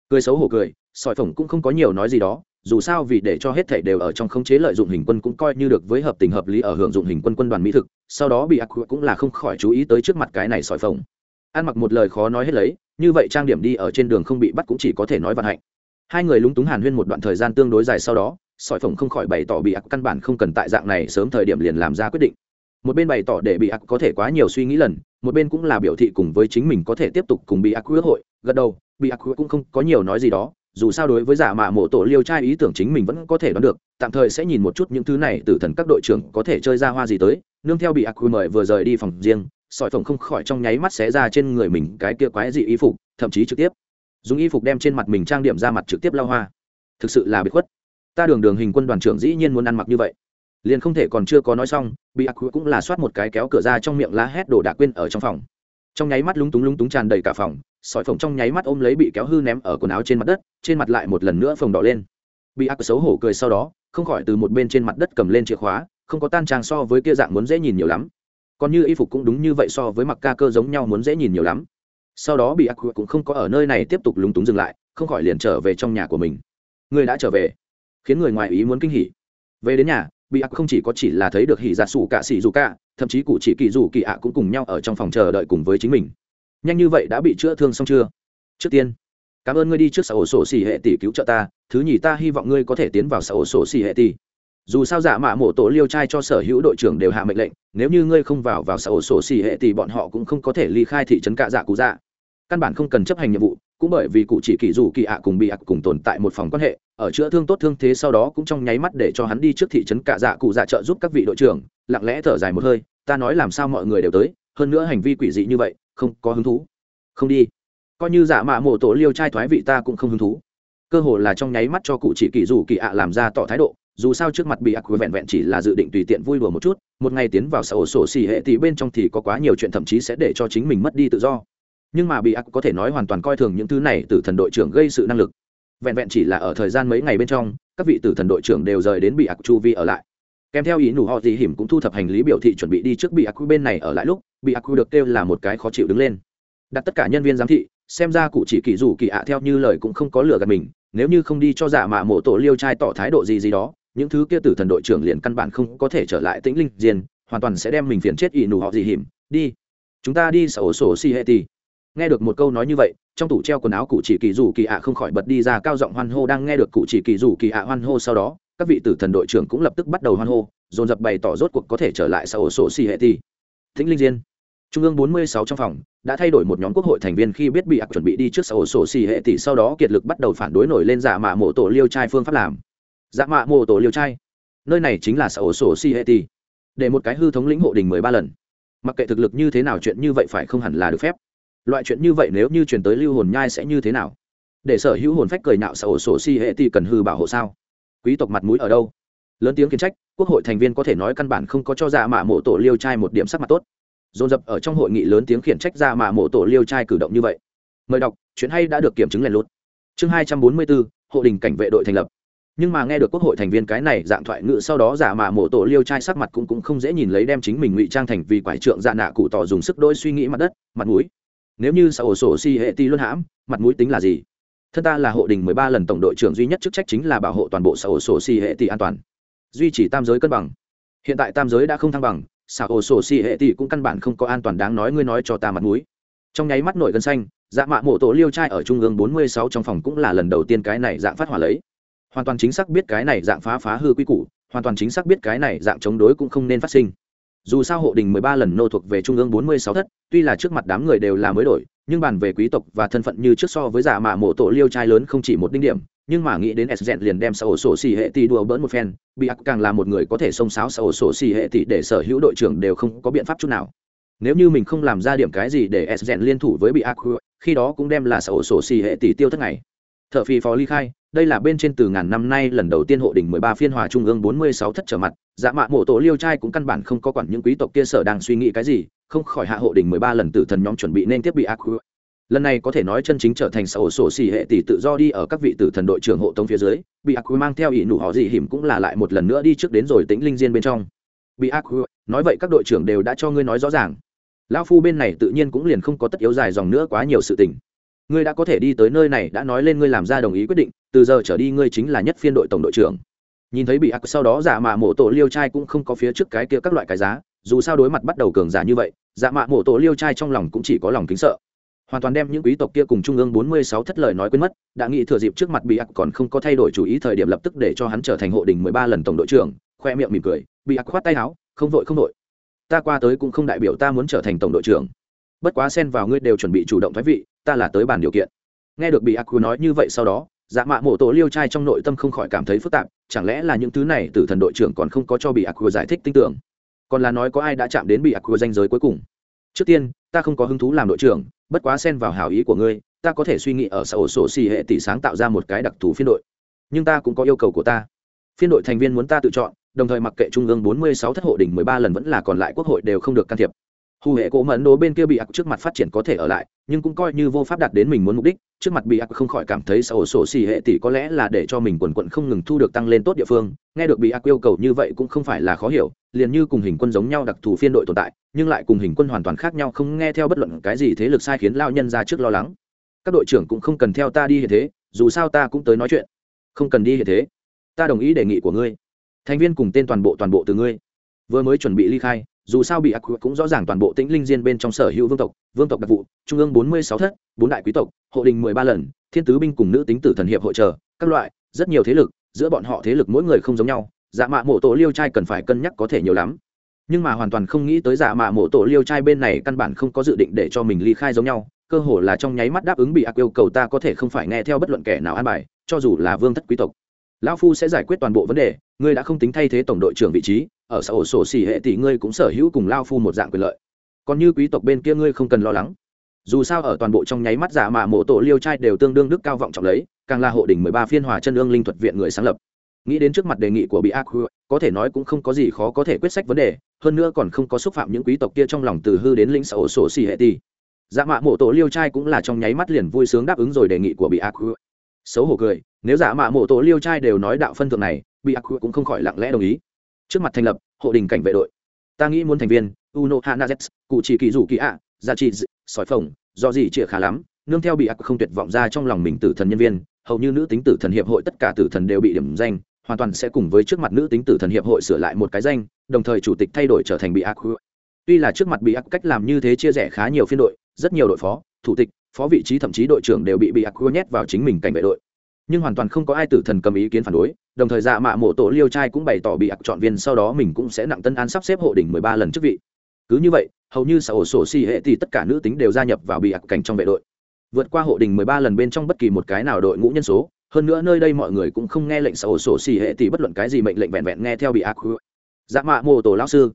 Cười xấu hổ cười, sỏi phồng cũng không có nhiều nói gì đó, dù sao vì để cho hết thảy đều ở trong khống chế lợi dụng hình quân cũng coi như được với hợp tình hợp lý ở hưởng dụng hình quân quân đoàn mỹ thực sau đó bị ác cũng là không khỏi chú ý tới trước mặt cái này sỏi phồng. Ăn mặc một lời khó nói hết lấy, như vậy trang điểm đi ở trên đường không bị bắt cũng chỉ có thể nói vận hạnh. Hai người lúng túng hàn huyên một đoạn thời gian tương đối dài sau đó, sỏi phồng không khỏi bày tỏ bị ác căn bản không cần tại dạng này sớm thời điểm liền làm ra quyết định. Một bên bày tỏ để bị ác có thể quá nhiều suy nghĩ lần, một bên cũng là biểu thị cùng với chính mình có thể tiếp tục cùng bị ác ước hội, gật đầu, bị ác cũng không có nhiều nói gì đó, dù sao đối với giả mạ mộ tổ liêu trai ý tưởng chính mình vẫn có thể đoán được, tạm thời sẽ nhìn một chút những thứ này từ thần các đội trưởng có thể chơi ra hoa gì tới nương theo bị ác mời vừa rời đi phòng riêng, sỏi phồng không khỏi trong nháy mắt xé ra trên người mình cái kia quái dị y phục, thậm chí trực tiếp. Dùng y phục đem trên mặt mình trang điểm ra mặt trực tiếp lao hoa. Thực sự là bị khuất. Ta đường đường hình quân đoàn trưởng dĩ nhiên muốn ăn mặc như vậy. Liền không thể còn chưa có nói xong, bị ác cũng là soát một cái kéo cửa ra trong miệng la hét đồ đạc quên ở trong phòng. Trong nháy mắt lúng túng lúng túng tràn đầy cả phòng, sỏi phồng trong nháy mắt ôm lấy bị kéo hư ném ở quần áo trên mặt đất, trên mặt lại một lần nữa phồng đỏ lên. Bị ác xấu hổ cười sau đó, không khỏi từ một bên trên mặt đất cầm lên chìa khóa không có tan trang so với kia dạng muốn dễ nhìn nhiều lắm. Còn như y phục cũng đúng như vậy so với mặc ca cơ giống nhau muốn dễ nhìn nhiều lắm. Sau đó bị ác cũng không có ở nơi này tiếp tục lúng túng dừng lại, không khỏi liền trở về trong nhà của mình. Người đã trở về, khiến người ngoài ý muốn kinh hỉ. Về đến nhà, bị ác không chỉ có chỉ là thấy được hỉ giả sủ cả xỉ dù cả thậm chí cụ chỉ kỳ dù kỳ ạ cũng cùng nhau ở trong phòng chờ đợi cùng với chính mình. Nhanh như vậy đã bị chữa thương xong chưa? Trước tiên, cảm ơn ngươi đi trước xã ổ sổ xỉ hệ tỷ cứu trợ ta, thứ nhì ta hy vọng ngươi có thể tiến vào xã ổ sổ xỉ hệ tỷ dù sao giả mạ mổ tổ liêu trai cho sở hữu đội trưởng đều hạ mệnh lệnh, nếu như ngươi không vào vào xã ổ sổ xì hệ thì bọn họ cũng không có thể ly khai thị trấn cạ dạ cụ dạ. Căn bản không cần chấp hành nhiệm vụ, cũng bởi vì cụ chỉ kỳ dù kỳ ạ cùng bị ạ cùng tồn tại một phòng quan hệ, ở chữa thương tốt thương thế sau đó cũng trong nháy mắt để cho hắn đi trước thị trấn cạ dạ cụ dạ trợ giúp các vị đội trưởng, lặng lẽ thở dài một hơi, ta nói làm sao mọi người đều tới, hơn nữa hành vi quỷ dị như vậy, không có hứng thú. Không đi. Coi như giả mạ mổ tổ liêu trai thoái vị ta cũng không hứng thú. Cơ hồ là trong nháy mắt cho cụ chỉ kỳ dù kỳ ạ làm ra tỏ thái độ dù sao trước mặt bị ác vẹn vẹn chỉ là dự định tùy tiện vui đùa một chút, một ngày tiến vào xã ổ sổ xì hệ thì bên trong thì có quá nhiều chuyện thậm chí sẽ để cho chính mình mất đi tự do. Nhưng mà bị ác có thể nói hoàn toàn coi thường những thứ này từ thần đội trưởng gây sự năng lực. Vẹn vẹn chỉ là ở thời gian mấy ngày bên trong, các vị tử thần đội trưởng đều rời đến bị ác chu vi ở lại. Kèm theo ý nụ họ gì hiểm cũng thu thập hành lý biểu thị chuẩn bị đi trước bị ác bên này ở lại lúc, bị ác được kêu là một cái khó chịu đứng lên. Đặt tất cả nhân viên giám thị, xem ra cụ chỉ kỳ dù kỳ ạ theo như lời cũng không có lừa gạt mình, nếu như không đi cho giả mạ mộ tổ liêu trai tỏ thái độ gì gì đó những thứ kia tử thần đội trưởng liền căn bản không có thể trở lại tĩnh linh diên, hoàn toàn sẽ đem mình phiền chết ỷ nụ họ gì hiểm. Đi, chúng ta đi sở sổ si hệ ti nghe được một câu nói như vậy, trong tủ treo quần áo cụ chỉ kỳ dù kỳ ạ không khỏi bật đi ra cao giọng hoan hô đang nghe được cụ chỉ kỳ dù kỳ ạ hoan hô sau đó, các vị tử thần đội trưởng cũng lập tức bắt đầu hoan hô, dồn dập bày tỏ rốt cuộc có thể trở lại sở sổ si hệ ti Tĩnh linh diên. Trung ương 46 trong phòng, đã thay đổi một nhóm quốc hội thành viên khi biết bị ạc chuẩn bị đi trước sở sổ xì hệ tỷ sau đó kiệt lực bắt đầu phản đối nổi lên giả mạ mộ tổ liêu trai phương pháp làm giả mạ mộ tổ liêu trai. Nơi này chính là sở sổ xì hệ ti. để một cái hư thống lĩnh hộ đình mười ba lần. Mặc kệ thực lực như thế nào chuyện như vậy phải không hẳn là được phép. Loại chuyện như vậy nếu như chuyển tới lưu hồn nhai sẽ như thế nào? Để sở hữu hồn phách cười nạo sở sổ xì hệ ti cần hư bảo hộ sao? Quý tộc mặt mũi ở đâu? Lớn tiếng kiến trách, quốc hội thành viên có thể nói căn bản không có cho giả mạ mộ tổ liêu trai một điểm sắc mặt tốt. Dồn dập ở trong hội nghị lớn tiếng khiển trách dạ mạ mộ tổ liêu trai cử động như vậy. Mời đọc, chuyện hay đã được kiểm chứng lèn lút. Chương hai trăm bốn mươi bốn, hộ đình cảnh vệ đội thành lập nhưng mà nghe được quốc hội thành viên cái này dạng thoại ngữ sau đó giả mà mộ tổ liêu trai sắc mặt cũng cũng không dễ nhìn lấy đem chính mình ngụy trang thành vì quải trượng dạ nạ cụ tỏ dùng sức đôi suy nghĩ mặt đất, mặt mũi. Nếu như xã ổ sổ si hệ ti luân hãm, mặt mũi tính là gì? Thân ta là hộ đình mười ba lần tổng đội trưởng duy nhất chức trách chính là bảo hộ toàn bộ xã ổ sổ si hệ ti an toàn. Duy trì tam giới cân bằng. Hiện tại tam giới đã không thăng bằng, xã ổ sổ si hệ tỷ cũng căn bản không có an toàn đáng nói ngươi nói cho ta mặt mũi. Trong nháy mắt nổi gân xanh dạ mạ mộ tổ liêu trai ở trung ương bốn mươi sáu trong phòng cũng là lần đầu tiên cái này dạng phát hỏa lấy hoàn toàn chính xác biết cái này dạng phá phá hư quy củ, hoàn toàn chính xác biết cái này dạng chống đối cũng không nên phát sinh. Dù sao hộ đình mười ba lần nô thuộc về trung ương bốn mươi sáu thất, tuy là trước mặt đám người đều là mới đổi, nhưng bàn về quý tộc và thân phận như trước so với giả mạ mộ tổ liêu trai lớn không chỉ một đinh điểm, nhưng mà nghĩ đến s liền đem sở sổ xì hệ tỷ đùa bỡn một phen, bị ác càng là một người có thể xông xáo sở sổ xì hệ tỷ để sở hữu đội trưởng đều không có biện pháp chút nào. Nếu như mình không làm ra điểm cái gì để s liên thủ với bị ác khi đó cũng đem là sở sổ xì hệ tỷ tiêu thất ngày thợ phi phó ly khai đây là bên trên từ ngàn năm nay lần đầu tiên hộ đỉnh mười ba phiên hòa trung ương bốn mươi sáu thất trở mặt. Dạ mạ mộ tổ liêu trai cũng căn bản không có quản những quý tộc kia sở đang suy nghĩ cái gì, không khỏi hạ hộ đỉnh mười ba lần tử thần nhóm chuẩn bị nên tiếp bị ác lần này có thể nói chân chính trở thành sổ sổ xỉ hệ tỷ tự do đi ở các vị tử thần đội trưởng hộ tống phía dưới, bị ác mang theo ỷ nụ họ dị hiểm cũng là lại một lần nữa đi trước đến rồi tĩnh linh diên bên trong. Bị ác nói vậy các đội trưởng đều đã cho ngươi nói rõ ràng. Lão phu bên này tự nhiên cũng liền không có tất yếu dài dòng nữa quá nhiều sự tình ngươi đã có thể đi tới nơi này, đã nói lên ngươi làm ra đồng ý quyết định, từ giờ trở đi ngươi chính là nhất phiên đội tổng đội trưởng. Nhìn thấy bị ác sau đó giả mạ mổ tổ liêu trai cũng không có phía trước cái kia các loại cái giá, dù sao đối mặt bắt đầu cường giả như vậy, giả mạ mổ tổ liêu trai trong lòng cũng chỉ có lòng kính sợ. Hoàn toàn đem những quý tộc kia cùng trung ương bốn mươi sáu thất lời nói quên mất, đã nghĩ thừa dịp trước mặt bị ác còn không có thay đổi chủ ý thời điểm lập tức để cho hắn trở thành hộ đình mười ba lần tổng đội trưởng, khoe miệng mỉm cười, bị ác khoát tay áo, không vội không vội ta qua tới cũng không đại biểu ta muốn trở thành tổng đội trưởng. Bất quá xen vào ngươi đều chuẩn bị chủ động thoái vị ta là tới bàn điều kiện. Nghe được bị ác nói như vậy sau đó dạ mạ mộ tổ liêu trai trong nội tâm không khỏi cảm thấy phức tạp, chẳng lẽ là những thứ này từ thần đội trưởng còn không có cho bị ác giải thích tin tưởng? Còn là nói có ai đã chạm đến bị ác danh giới cuối cùng? Trước tiên, ta không có hứng thú làm đội trưởng, bất quá xen vào hảo ý của ngươi, ta có thể suy nghĩ ở xã ổ sổ xì hệ tỷ sáng tạo ra một cái đặc thù phiên đội. Nhưng ta cũng có yêu cầu của ta. Phiên đội thành viên muốn ta tự chọn, đồng thời mặc kệ trung ương 46 thất hộ đỉnh 13 lần vẫn là còn lại quốc hội đều không được can thiệp hù hệ cổ mẫn đố bên kia bị ác trước mặt phát triển có thể ở lại, nhưng cũng coi như vô pháp đạt đến mình muốn mục đích, trước mặt bị ác không khỏi cảm thấy sổ sổ xì hệ tỷ có lẽ là để cho mình quần quận không ngừng thu được tăng lên tốt địa phương. Nghe được bị ác yêu cầu như vậy cũng không phải là khó hiểu, liền như cùng hình quân giống nhau đặc thù phiên đội tồn tại, nhưng lại cùng hình quân hoàn toàn khác nhau, không nghe theo bất luận cái gì thế lực sai khiến lao nhân ra trước lo lắng. Các đội trưởng cũng không cần theo ta đi hiện thế, dù sao ta cũng tới nói chuyện. Không cần đi hiện thế. Ta đồng ý đề nghị của ngươi. Thành viên cùng tên toàn bộ toàn bộ từ ngươi. Vừa mới chuẩn bị ly khai dù sao bị ác cũng rõ ràng toàn bộ tĩnh linh diên bên trong sở hữu vương tộc vương tộc đặc vụ, trung ương bốn mươi sáu thất, bốn đại quý tộc, hộ đình mười ba lần, thiên tứ binh cùng nữ tính tử thần hiệp hội trợ các loại, rất nhiều thế lực, giữa bọn họ thế lực mỗi người không giống nhau dạ mạ mộ tổ liêu trai cần phải cân nhắc có thể nhiều lắm. Nhưng mà hoàn toàn không nghĩ tới dạ mạ mộ tổ liêu trai bên này căn bản không có dự định để cho mình ly khai giống nhau, cơ hồ là trong nháy mắt đáp ứng bị ác yêu cầu ta có thể không phải nghe theo bất luận kẻ nào an bài, cho dù là vương thất quý tộc. Lão phu sẽ giải quyết toàn bộ vấn đề, ngươi đã không tính thay thế tổng đội trưởng vị trí ở xã hội sổ xỉ hệ tỷ ngươi cũng sở hữu cùng lao phu một dạng quyền lợi. Còn như quý tộc bên kia ngươi không cần lo lắng. Dù sao ở toàn bộ trong nháy mắt giả mạ mộ tổ liêu trai đều tương đương đức cao vọng trọng lấy, càng là hộ đỉnh mười ba phiên hòa chân ương linh thuật viện người sáng lập. Nghĩ đến trước mặt đề nghị của bị ác có thể nói cũng không có gì khó có thể quyết sách vấn đề, hơn nữa còn không có xúc phạm những quý tộc kia trong lòng từ hư đến lĩnh xã hội sổ xỉ hệ tỷ. Dạ mạ mộ tổ liêu trai cũng là trong nháy mắt liền vui sướng đáp ứng rồi đề nghị của bị ác xấu hổ cười, nếu giả mạ mộ tổ liêu trai đều nói đạo phân thượng này, bị ác cũng không khỏi lặng lẽ đồng ý trước mặt thành lập, hộ đình cảnh vệ đội. Ta nghĩ muốn thành viên, uno hanazet cụ chỉ kỳ rủ kỳ ạ, gia trị sỏi phồng, do gì chĩa khá lắm, nương theo bị ác không tuyệt vọng ra trong lòng mình tử thần nhân viên, hầu như nữ tính tử thần hiệp hội tất cả tử thần đều bị điểm danh, hoàn toàn sẽ cùng với trước mặt nữ tính tử thần hiệp hội sửa lại một cái danh, đồng thời chủ tịch thay đổi trở thành bị ác tuy là trước mặt bị ác cách làm như thế chia rẽ khá nhiều phiên đội, rất nhiều đội phó, thủ tịch, phó vị trí thậm chí đội trưởng đều bị bị ác nhét vào chính mình cảnh vệ đội nhưng hoàn toàn không có ai tử thần cầm ý kiến phản đối, đồng thời dạ mạ mộ tổ liêu trai cũng bày tỏ bị ác chọn viên sau đó mình cũng sẽ nặng tân an sắp xếp hộ đỉnh mười ba lần chức vị. Cứ như vậy, hầu như xã ổ sổ xì hệ thì tất cả nữ tính đều gia nhập vào bị ác cảnh trong vệ đội. Vượt qua hộ đình mười ba lần bên trong bất kỳ một cái nào đội ngũ nhân số, hơn nữa nơi đây mọi người cũng không nghe lệnh xã ổ sổ xì hệ thì bất luận cái gì mệnh lệnh vẹn vẹn nghe theo bị ác dạ mạ mộ tổ lão sư.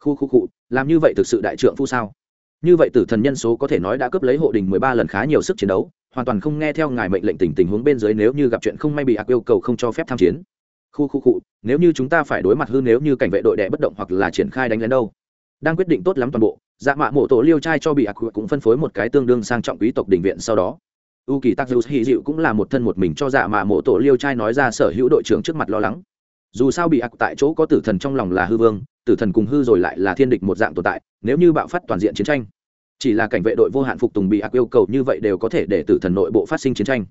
Khu khu cụ làm như vậy thực sự đại trượng phu sao? Như vậy tử thần nhân số có thể nói đã cướp lấy hộ đình mười ba lần khá nhiều sức chiến đấu, hoàn toàn không nghe theo ngài mệnh lệnh tình tình huống bên dưới nếu như gặp chuyện không may bị ác yêu cầu không cho phép tham chiến. Khu khu cụ nếu như chúng ta phải đối mặt hư nếu như cảnh vệ đội đệ bất động hoặc là triển khai đánh lén đâu. Đang quyết định tốt lắm toàn bộ dạ mạ mộ tổ liêu trai cho bị ác cũng phân phối một cái tương đương sang trọng quý tộc đình viện sau đó. U kỳ tắc dư hy dịu cũng là một thân một mình cho dạ mạ mộ tổ liêu trai nói ra sở hữu đội trưởng trước mặt lo lắng. Dù sao bị ác tại chỗ có tử thần trong lòng là hư vương, tử thần cùng hư rồi lại là thiên địch một dạng tồn tại, nếu như bạo phát toàn diện chiến tranh chỉ là cảnh vệ đội vô hạn phục tùng bị ác yêu cầu như vậy đều có thể để tử thần nội bộ phát sinh chiến tranh.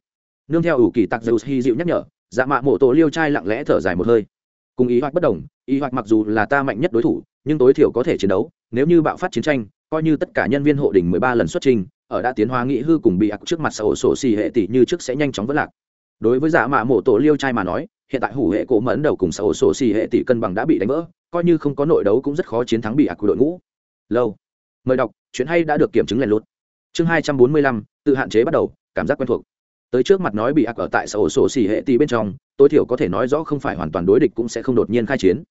Nương theo ủ kỳ tặc dầu hy dịu nhắc nhở dạ mạ mộ tổ liêu trai lặng lẽ thở dài một hơi. Cùng ý hoạch bất đồng, ý hoạch mặc dù là ta mạnh nhất đối thủ, nhưng tối thiểu có thể chiến đấu, nếu như bạo phát chiến tranh, coi như tất cả nhân viên hộ đỉnh mười ba lần xuất trình, ở đã tiến hóa nghị hư cùng bị ác trước mặt xã hội sổ xì hệ tỷ như trước sẽ nhanh chóng vất lạc. Đối với dạ mạ mộ tổ liêu trai mà nói, hiện tại hủ hệ cổ mẫn đầu cùng xã hội sổ xì hệ tỷ cân bằng đã bị đánh vỡ, coi như không có nội đấu cũng rất khó chiến thắng bị ác của đội ngũ. Lâu mời đọc, chuyện hay đã được kiểm chứng lèn lút. Chương hai trăm bốn mươi lăm, tự hạn chế bắt đầu, cảm giác quen thuộc. Tới trước mặt nói bị ác ở tại xã hội sổ xỉ hệ tỷ bên trong, tối thiểu có thể nói rõ không phải hoàn toàn đối địch cũng sẽ không đột nhiên khai chiến.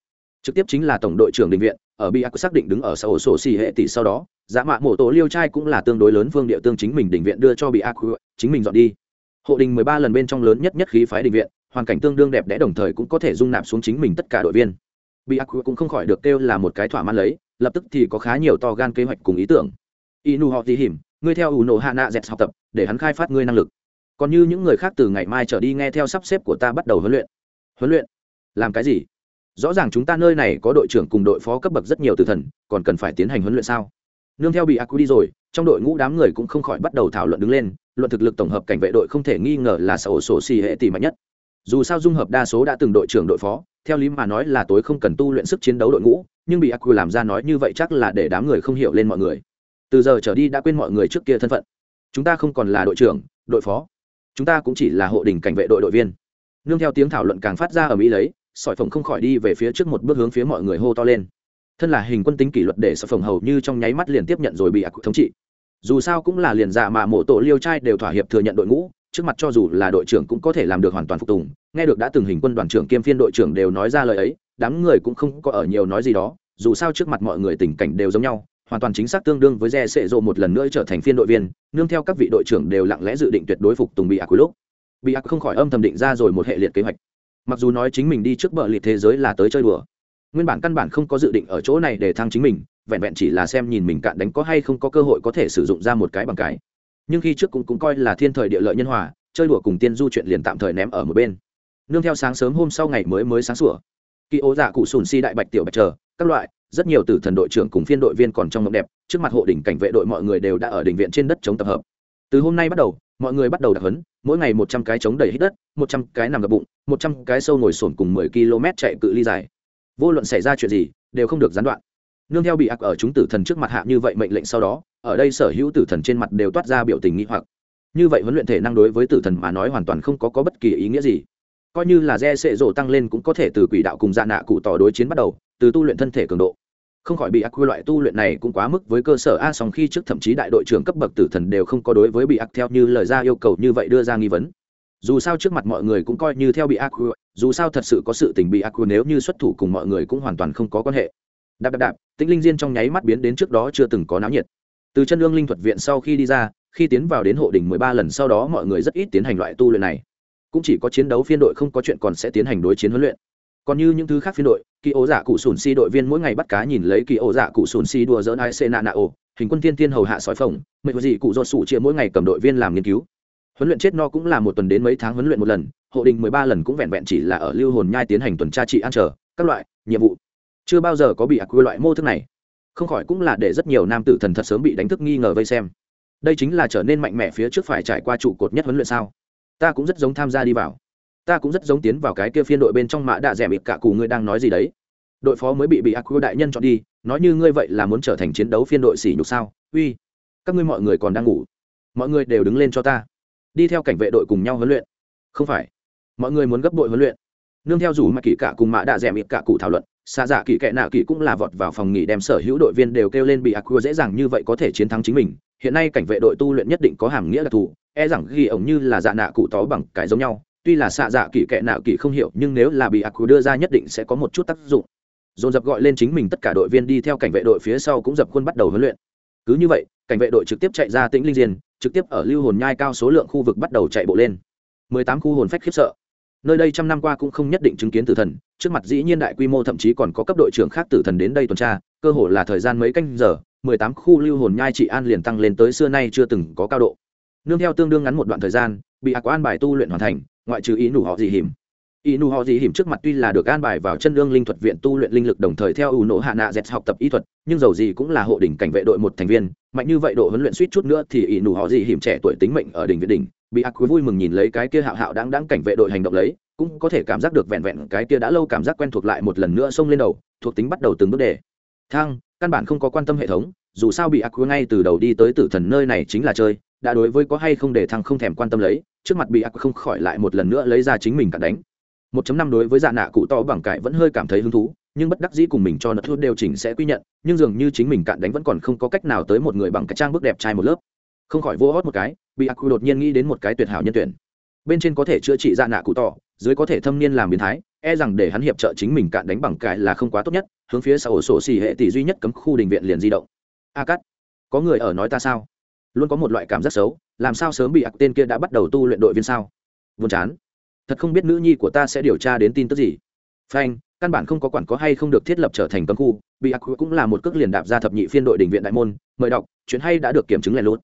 Trực tiếp chính là tổng đội trưởng định viện, ở bị ác xác định đứng ở xã hội sổ xỉ hệ tỷ sau đó, giả mạ mổ tổ liêu trai cũng là tương đối lớn phương địa tương chính mình định viện đưa cho bị ác chính mình dọn đi. Hộ đình mười ba lần bên trong lớn nhất nhất khí phái định viện, hoàn cảnh tương đương đẹp đẽ đồng thời cũng có thể dung nạp xuống chính mình tất cả đội viên. Bị ác cũng không khỏi được kêu là một cái thỏa mãn lấy lập tức thì có khá nhiều to gan kế hoạch cùng ý tưởng. Inu họ tỉ hiểm ngươi theo ủ nổ hạ nạ dẹt học tập, để hắn khai phát ngươi năng lực. Còn như những người khác từ ngày mai trở đi nghe theo sắp xếp của ta bắt đầu huấn luyện. Huấn luyện? Làm cái gì? Rõ ràng chúng ta nơi này có đội trưởng cùng đội phó cấp bậc rất nhiều từ thần, còn cần phải tiến hành huấn luyện sao? Nương theo bị ác đi rồi, trong đội ngũ đám người cũng không khỏi bắt đầu thảo luận đứng lên, luận thực lực tổng hợp cảnh vệ đội không thể nghi ngờ là sở sổ xì hệ tỷ mạnh nhất dù sao dung hợp đa số đã từng đội trưởng đội phó, theo lý mà nói là tối không cần tu luyện sức chiến đấu đội ngũ, nhưng bị aq làm ra nói như vậy chắc là để đám người không hiểu lên mọi người. Từ giờ trở đi đã quên mọi người trước kia thân phận. Chúng ta không còn là đội trưởng, đội phó. Chúng ta cũng chỉ là hộ đình cảnh vệ đội đội viên. Nương theo tiếng thảo luận càng phát ra ở mỹ lấy, sỏi phồng không khỏi đi về phía trước một bước hướng phía mọi người hô to lên. Thân là hình quân tính kỷ luật để sỏi phồng hầu như trong nháy mắt liền tiếp nhận rồi bị ác thống trị. Dù sao cũng là liền dạ mà mộ tổ liêu trai đều thỏa hiệp thừa nhận đội ngũ trước mặt cho dù là đội trưởng cũng có thể làm được hoàn toàn phục tùng, nghe được đã từng hình quân đoàn trưởng kiêm phiên đội trưởng đều nói ra lời ấy, đám người cũng không có ở nhiều nói gì đó, dù sao trước mặt mọi người tình cảnh đều giống nhau, hoàn toàn chính xác tương đương với re sệ rộ một lần nữa trở thành phiên đội viên, nương theo các vị đội trưởng đều lặng lẽ dự định tuyệt đối phục tùng bị ác cuối lúc. Bị ác không khỏi âm thầm định ra rồi một hệ liệt kế hoạch. Mặc dù nói chính mình đi trước bờ liệt thế giới là tới chơi đùa, nguyên bản căn bản không có dự định ở chỗ này để thăng chính mình, vẹn vẹn chỉ là xem nhìn mình cạn đánh có hay không có cơ hội có thể sử dụng ra một cái bằng cái nhưng khi trước cũng cũng coi là thiên thời địa lợi nhân hòa, chơi đùa cùng tiên du chuyện liền tạm thời ném ở một bên. Nương theo sáng sớm hôm sau ngày mới mới sáng sủa kỳ ố dạ cụ sùn si đại bạch tiểu bạch chờ, các loại, rất nhiều tử thần đội trưởng cùng phiên đội viên còn trong mộng đẹp, trước mặt hộ đỉnh cảnh vệ đội mọi người đều đã ở đỉnh viện trên đất chống tập hợp. Từ hôm nay bắt đầu, mọi người bắt đầu đặc hấn mỗi ngày một trăm cái chống đầy hít đất, một trăm cái nằm gập bụng, một trăm cái sâu ngồi sồn cùng mười km chạy cự ly dài. Vô luận xảy ra chuyện gì, đều không được gián đoạn nương theo bị ác ở chúng tử thần trước mặt hạ như vậy mệnh lệnh sau đó ở đây sở hữu tử thần trên mặt đều toát ra biểu tình nghi hoặc. Như vậy huấn luyện thể năng đối với tử thần mà nói hoàn toàn không có, có bất kỳ ý nghĩa gì. Coi như là re sệ rổ tăng lên cũng có thể từ quỷ đạo cùng dạ nạ cụ tỏ đối chiến bắt đầu từ tu luyện thân thể cường độ. Không khỏi bị ác quy loại tu luyện này cũng quá mức với cơ sở a song khi trước thậm chí đại đội trưởng cấp bậc tử thần đều không có đối với bị ác theo như lời ra yêu cầu như vậy đưa ra nghi vấn. Dù sao trước mặt mọi người cũng coi như theo bị ác dù sao thật sự có sự tình bị ác nếu như xuất thủ cùng mọi người cũng hoàn toàn không có quan hệ đạp đạp đạp, tĩnh linh diên trong nháy mắt biến đến trước đó chưa từng có náo nhiệt. Từ chân lương linh thuật viện sau khi đi ra, khi tiến vào đến hộ đỉnh mười ba lần sau đó mọi người rất ít tiến hành loại tu luyện này. Cũng chỉ có chiến đấu phiên đội không có chuyện còn sẽ tiến hành đối chiến huấn luyện. Còn như những thứ khác phiên đội kỳ ổ giả cụ sùn si đội viên mỗi ngày bắt cá nhìn lấy kỳ ổ giả cụ sùn si đùa dỡn ai xê nạ nạ ổ hình quân thiên tiên hầu hạ sói phồng, mệnh gì cụ do sủ chia mỗi ngày cầm đội viên làm nghiên cứu. Huấn luyện chết no cũng là một tuần đến mấy tháng huấn luyện một lần, hộ đình mười ba lần cũng vẹn vẹn chỉ là ở lưu hồn nhai tiến hành tuần tra trị an trở, các loại, nhiệm vụ chưa bao giờ có bị ác quy loại mô thức này. Không khỏi cũng là để rất nhiều nam tử thần thật sớm bị đánh thức nghi ngờ vây xem. Đây chính là trở nên mạnh mẽ phía trước phải trải qua trụ cột nhất huấn luyện sao? Ta cũng rất giống tham gia đi vào. Ta cũng rất giống tiến vào cái kia phiên đội bên trong mã đạ rẻ mịt cả cù ngươi đang nói gì đấy. Đội phó mới bị bị ác đại nhân chọn đi, nói như ngươi vậy là muốn trở thành chiến đấu phiên đội xỉ nhục sao? Uy, các ngươi mọi người còn đang ngủ. Mọi người đều đứng lên cho ta. Đi theo cảnh vệ đội cùng nhau huấn luyện. Không phải, mọi người muốn gấp đội huấn luyện. Nương theo dù mà kỹ cả cùng mã đạ rẻ mịt cả cụ thảo luận xa dạ kỳ kệ nạ kỳ cũng là vọt vào phòng nghỉ đem sở hữu đội viên đều kêu lên bị ác dễ dàng như vậy có thể chiến thắng chính mình. Hiện nay cảnh vệ đội tu luyện nhất định có hàm nghĩa đặc thù e rằng ghi ổng như là dạ nạ cụ tó bằng cái giống nhau. Tuy là xạ dạ kỳ kệ nạ kỳ không hiểu, nhưng nếu là bị ác đưa ra nhất định sẽ có một chút tác dụng. Dồn dập gọi lên chính mình tất cả đội viên đi theo cảnh vệ đội phía sau cũng dập khuôn bắt đầu huấn luyện. Cứ như vậy, cảnh vệ đội trực tiếp chạy ra tĩnh linh diên, trực tiếp ở lưu hồn nhai cao số lượng khu vực bắt đầu chạy bộ lên. Mười tám khu hồn phách khiếp sợ nơi đây trăm năm qua cũng không nhất định chứng kiến tử thần, trước mặt dĩ nhiên đại quy mô thậm chí còn có cấp đội trưởng khác tử thần đến đây tuần tra, cơ hồ là thời gian mấy canh giờ, mười tám khu lưu hồn nhai trị an liền tăng lên tới xưa nay chưa từng có cao độ. Nương theo tương đương ngắn một đoạn thời gian, bị ạc an bài tu luyện hoàn thành, ngoại trừ ý nủ họ dị hiểm. Ý nụ họ dị hiểm trước mặt tuy là được an bài vào chân lương linh thuật viện tu luyện linh lực đồng thời theo ủ nỗ hạ nạ dẹt học tập y thuật, nhưng dầu gì cũng là hộ đỉnh cảnh vệ đội một thành viên, mạnh như vậy độ huấn luyện suýt chút nữa thì ý nụ họ dị hiểm trẻ tuổi tính mệnh ở đỉnh viện đỉnh bị ác quý vui mừng nhìn lấy cái kia hạo hạo đáng đáng cảnh vệ đội hành động lấy, cũng có thể cảm giác được vẹn vẹn cái kia đã lâu cảm giác quen thuộc lại một lần nữa xông lên đầu, thuộc tính bắt đầu từng bước đề. Thang căn bản không có quan tâm hệ thống, dù sao bị ác quý ngay từ đầu đi tới tử thần nơi này chính là chơi, đã đối với có hay không để thăng không thèm quan tâm lấy, trước mặt bị ác không khỏi lại một lần nữa lấy ra chính mình cả đánh. 1.5 đối với dạ nạ cụ to bằng cải vẫn hơi cảm thấy hứng thú, nhưng bất đắc dĩ cùng mình cho nợ thua đều chỉnh sẽ quy nhận, nhưng dường như chính mình cạn đánh vẫn còn không có cách nào tới một người bằng cái trang bức đẹp trai một lớp không khỏi vô hót một cái, bị ác đột nhiên nghĩ đến một cái tuyệt hảo nhân tuyển. Bên trên có thể chữa trị dạ nạ cụ to dưới có thể thâm niên làm biến thái e rằng để hắn hiệp trợ chính mình cạn đánh bằng cải là không quá tốt nhất, hướng phía sau ổ sổ xì hệ tỷ duy nhất cấm khu đình viện liền di động. A cắt có người ở nói ta sao? Luôn có một loại cảm giác xấu, làm sao sớm bị ác tên kia đã bắt đầu tu luyện đội viên sao? Buồn chán. Thật không biết nữ nhi của ta sẽ điều tra đến tin tức gì. Phanh, căn bản không có quản có hay không được thiết lập trở thành cấm khu, bị ặc cũng là một cước liền đạp ra thập nhị phiên đội đình viện đại môn, mời đọc, chuyện hay đã được kiểm chứng lẻ lốt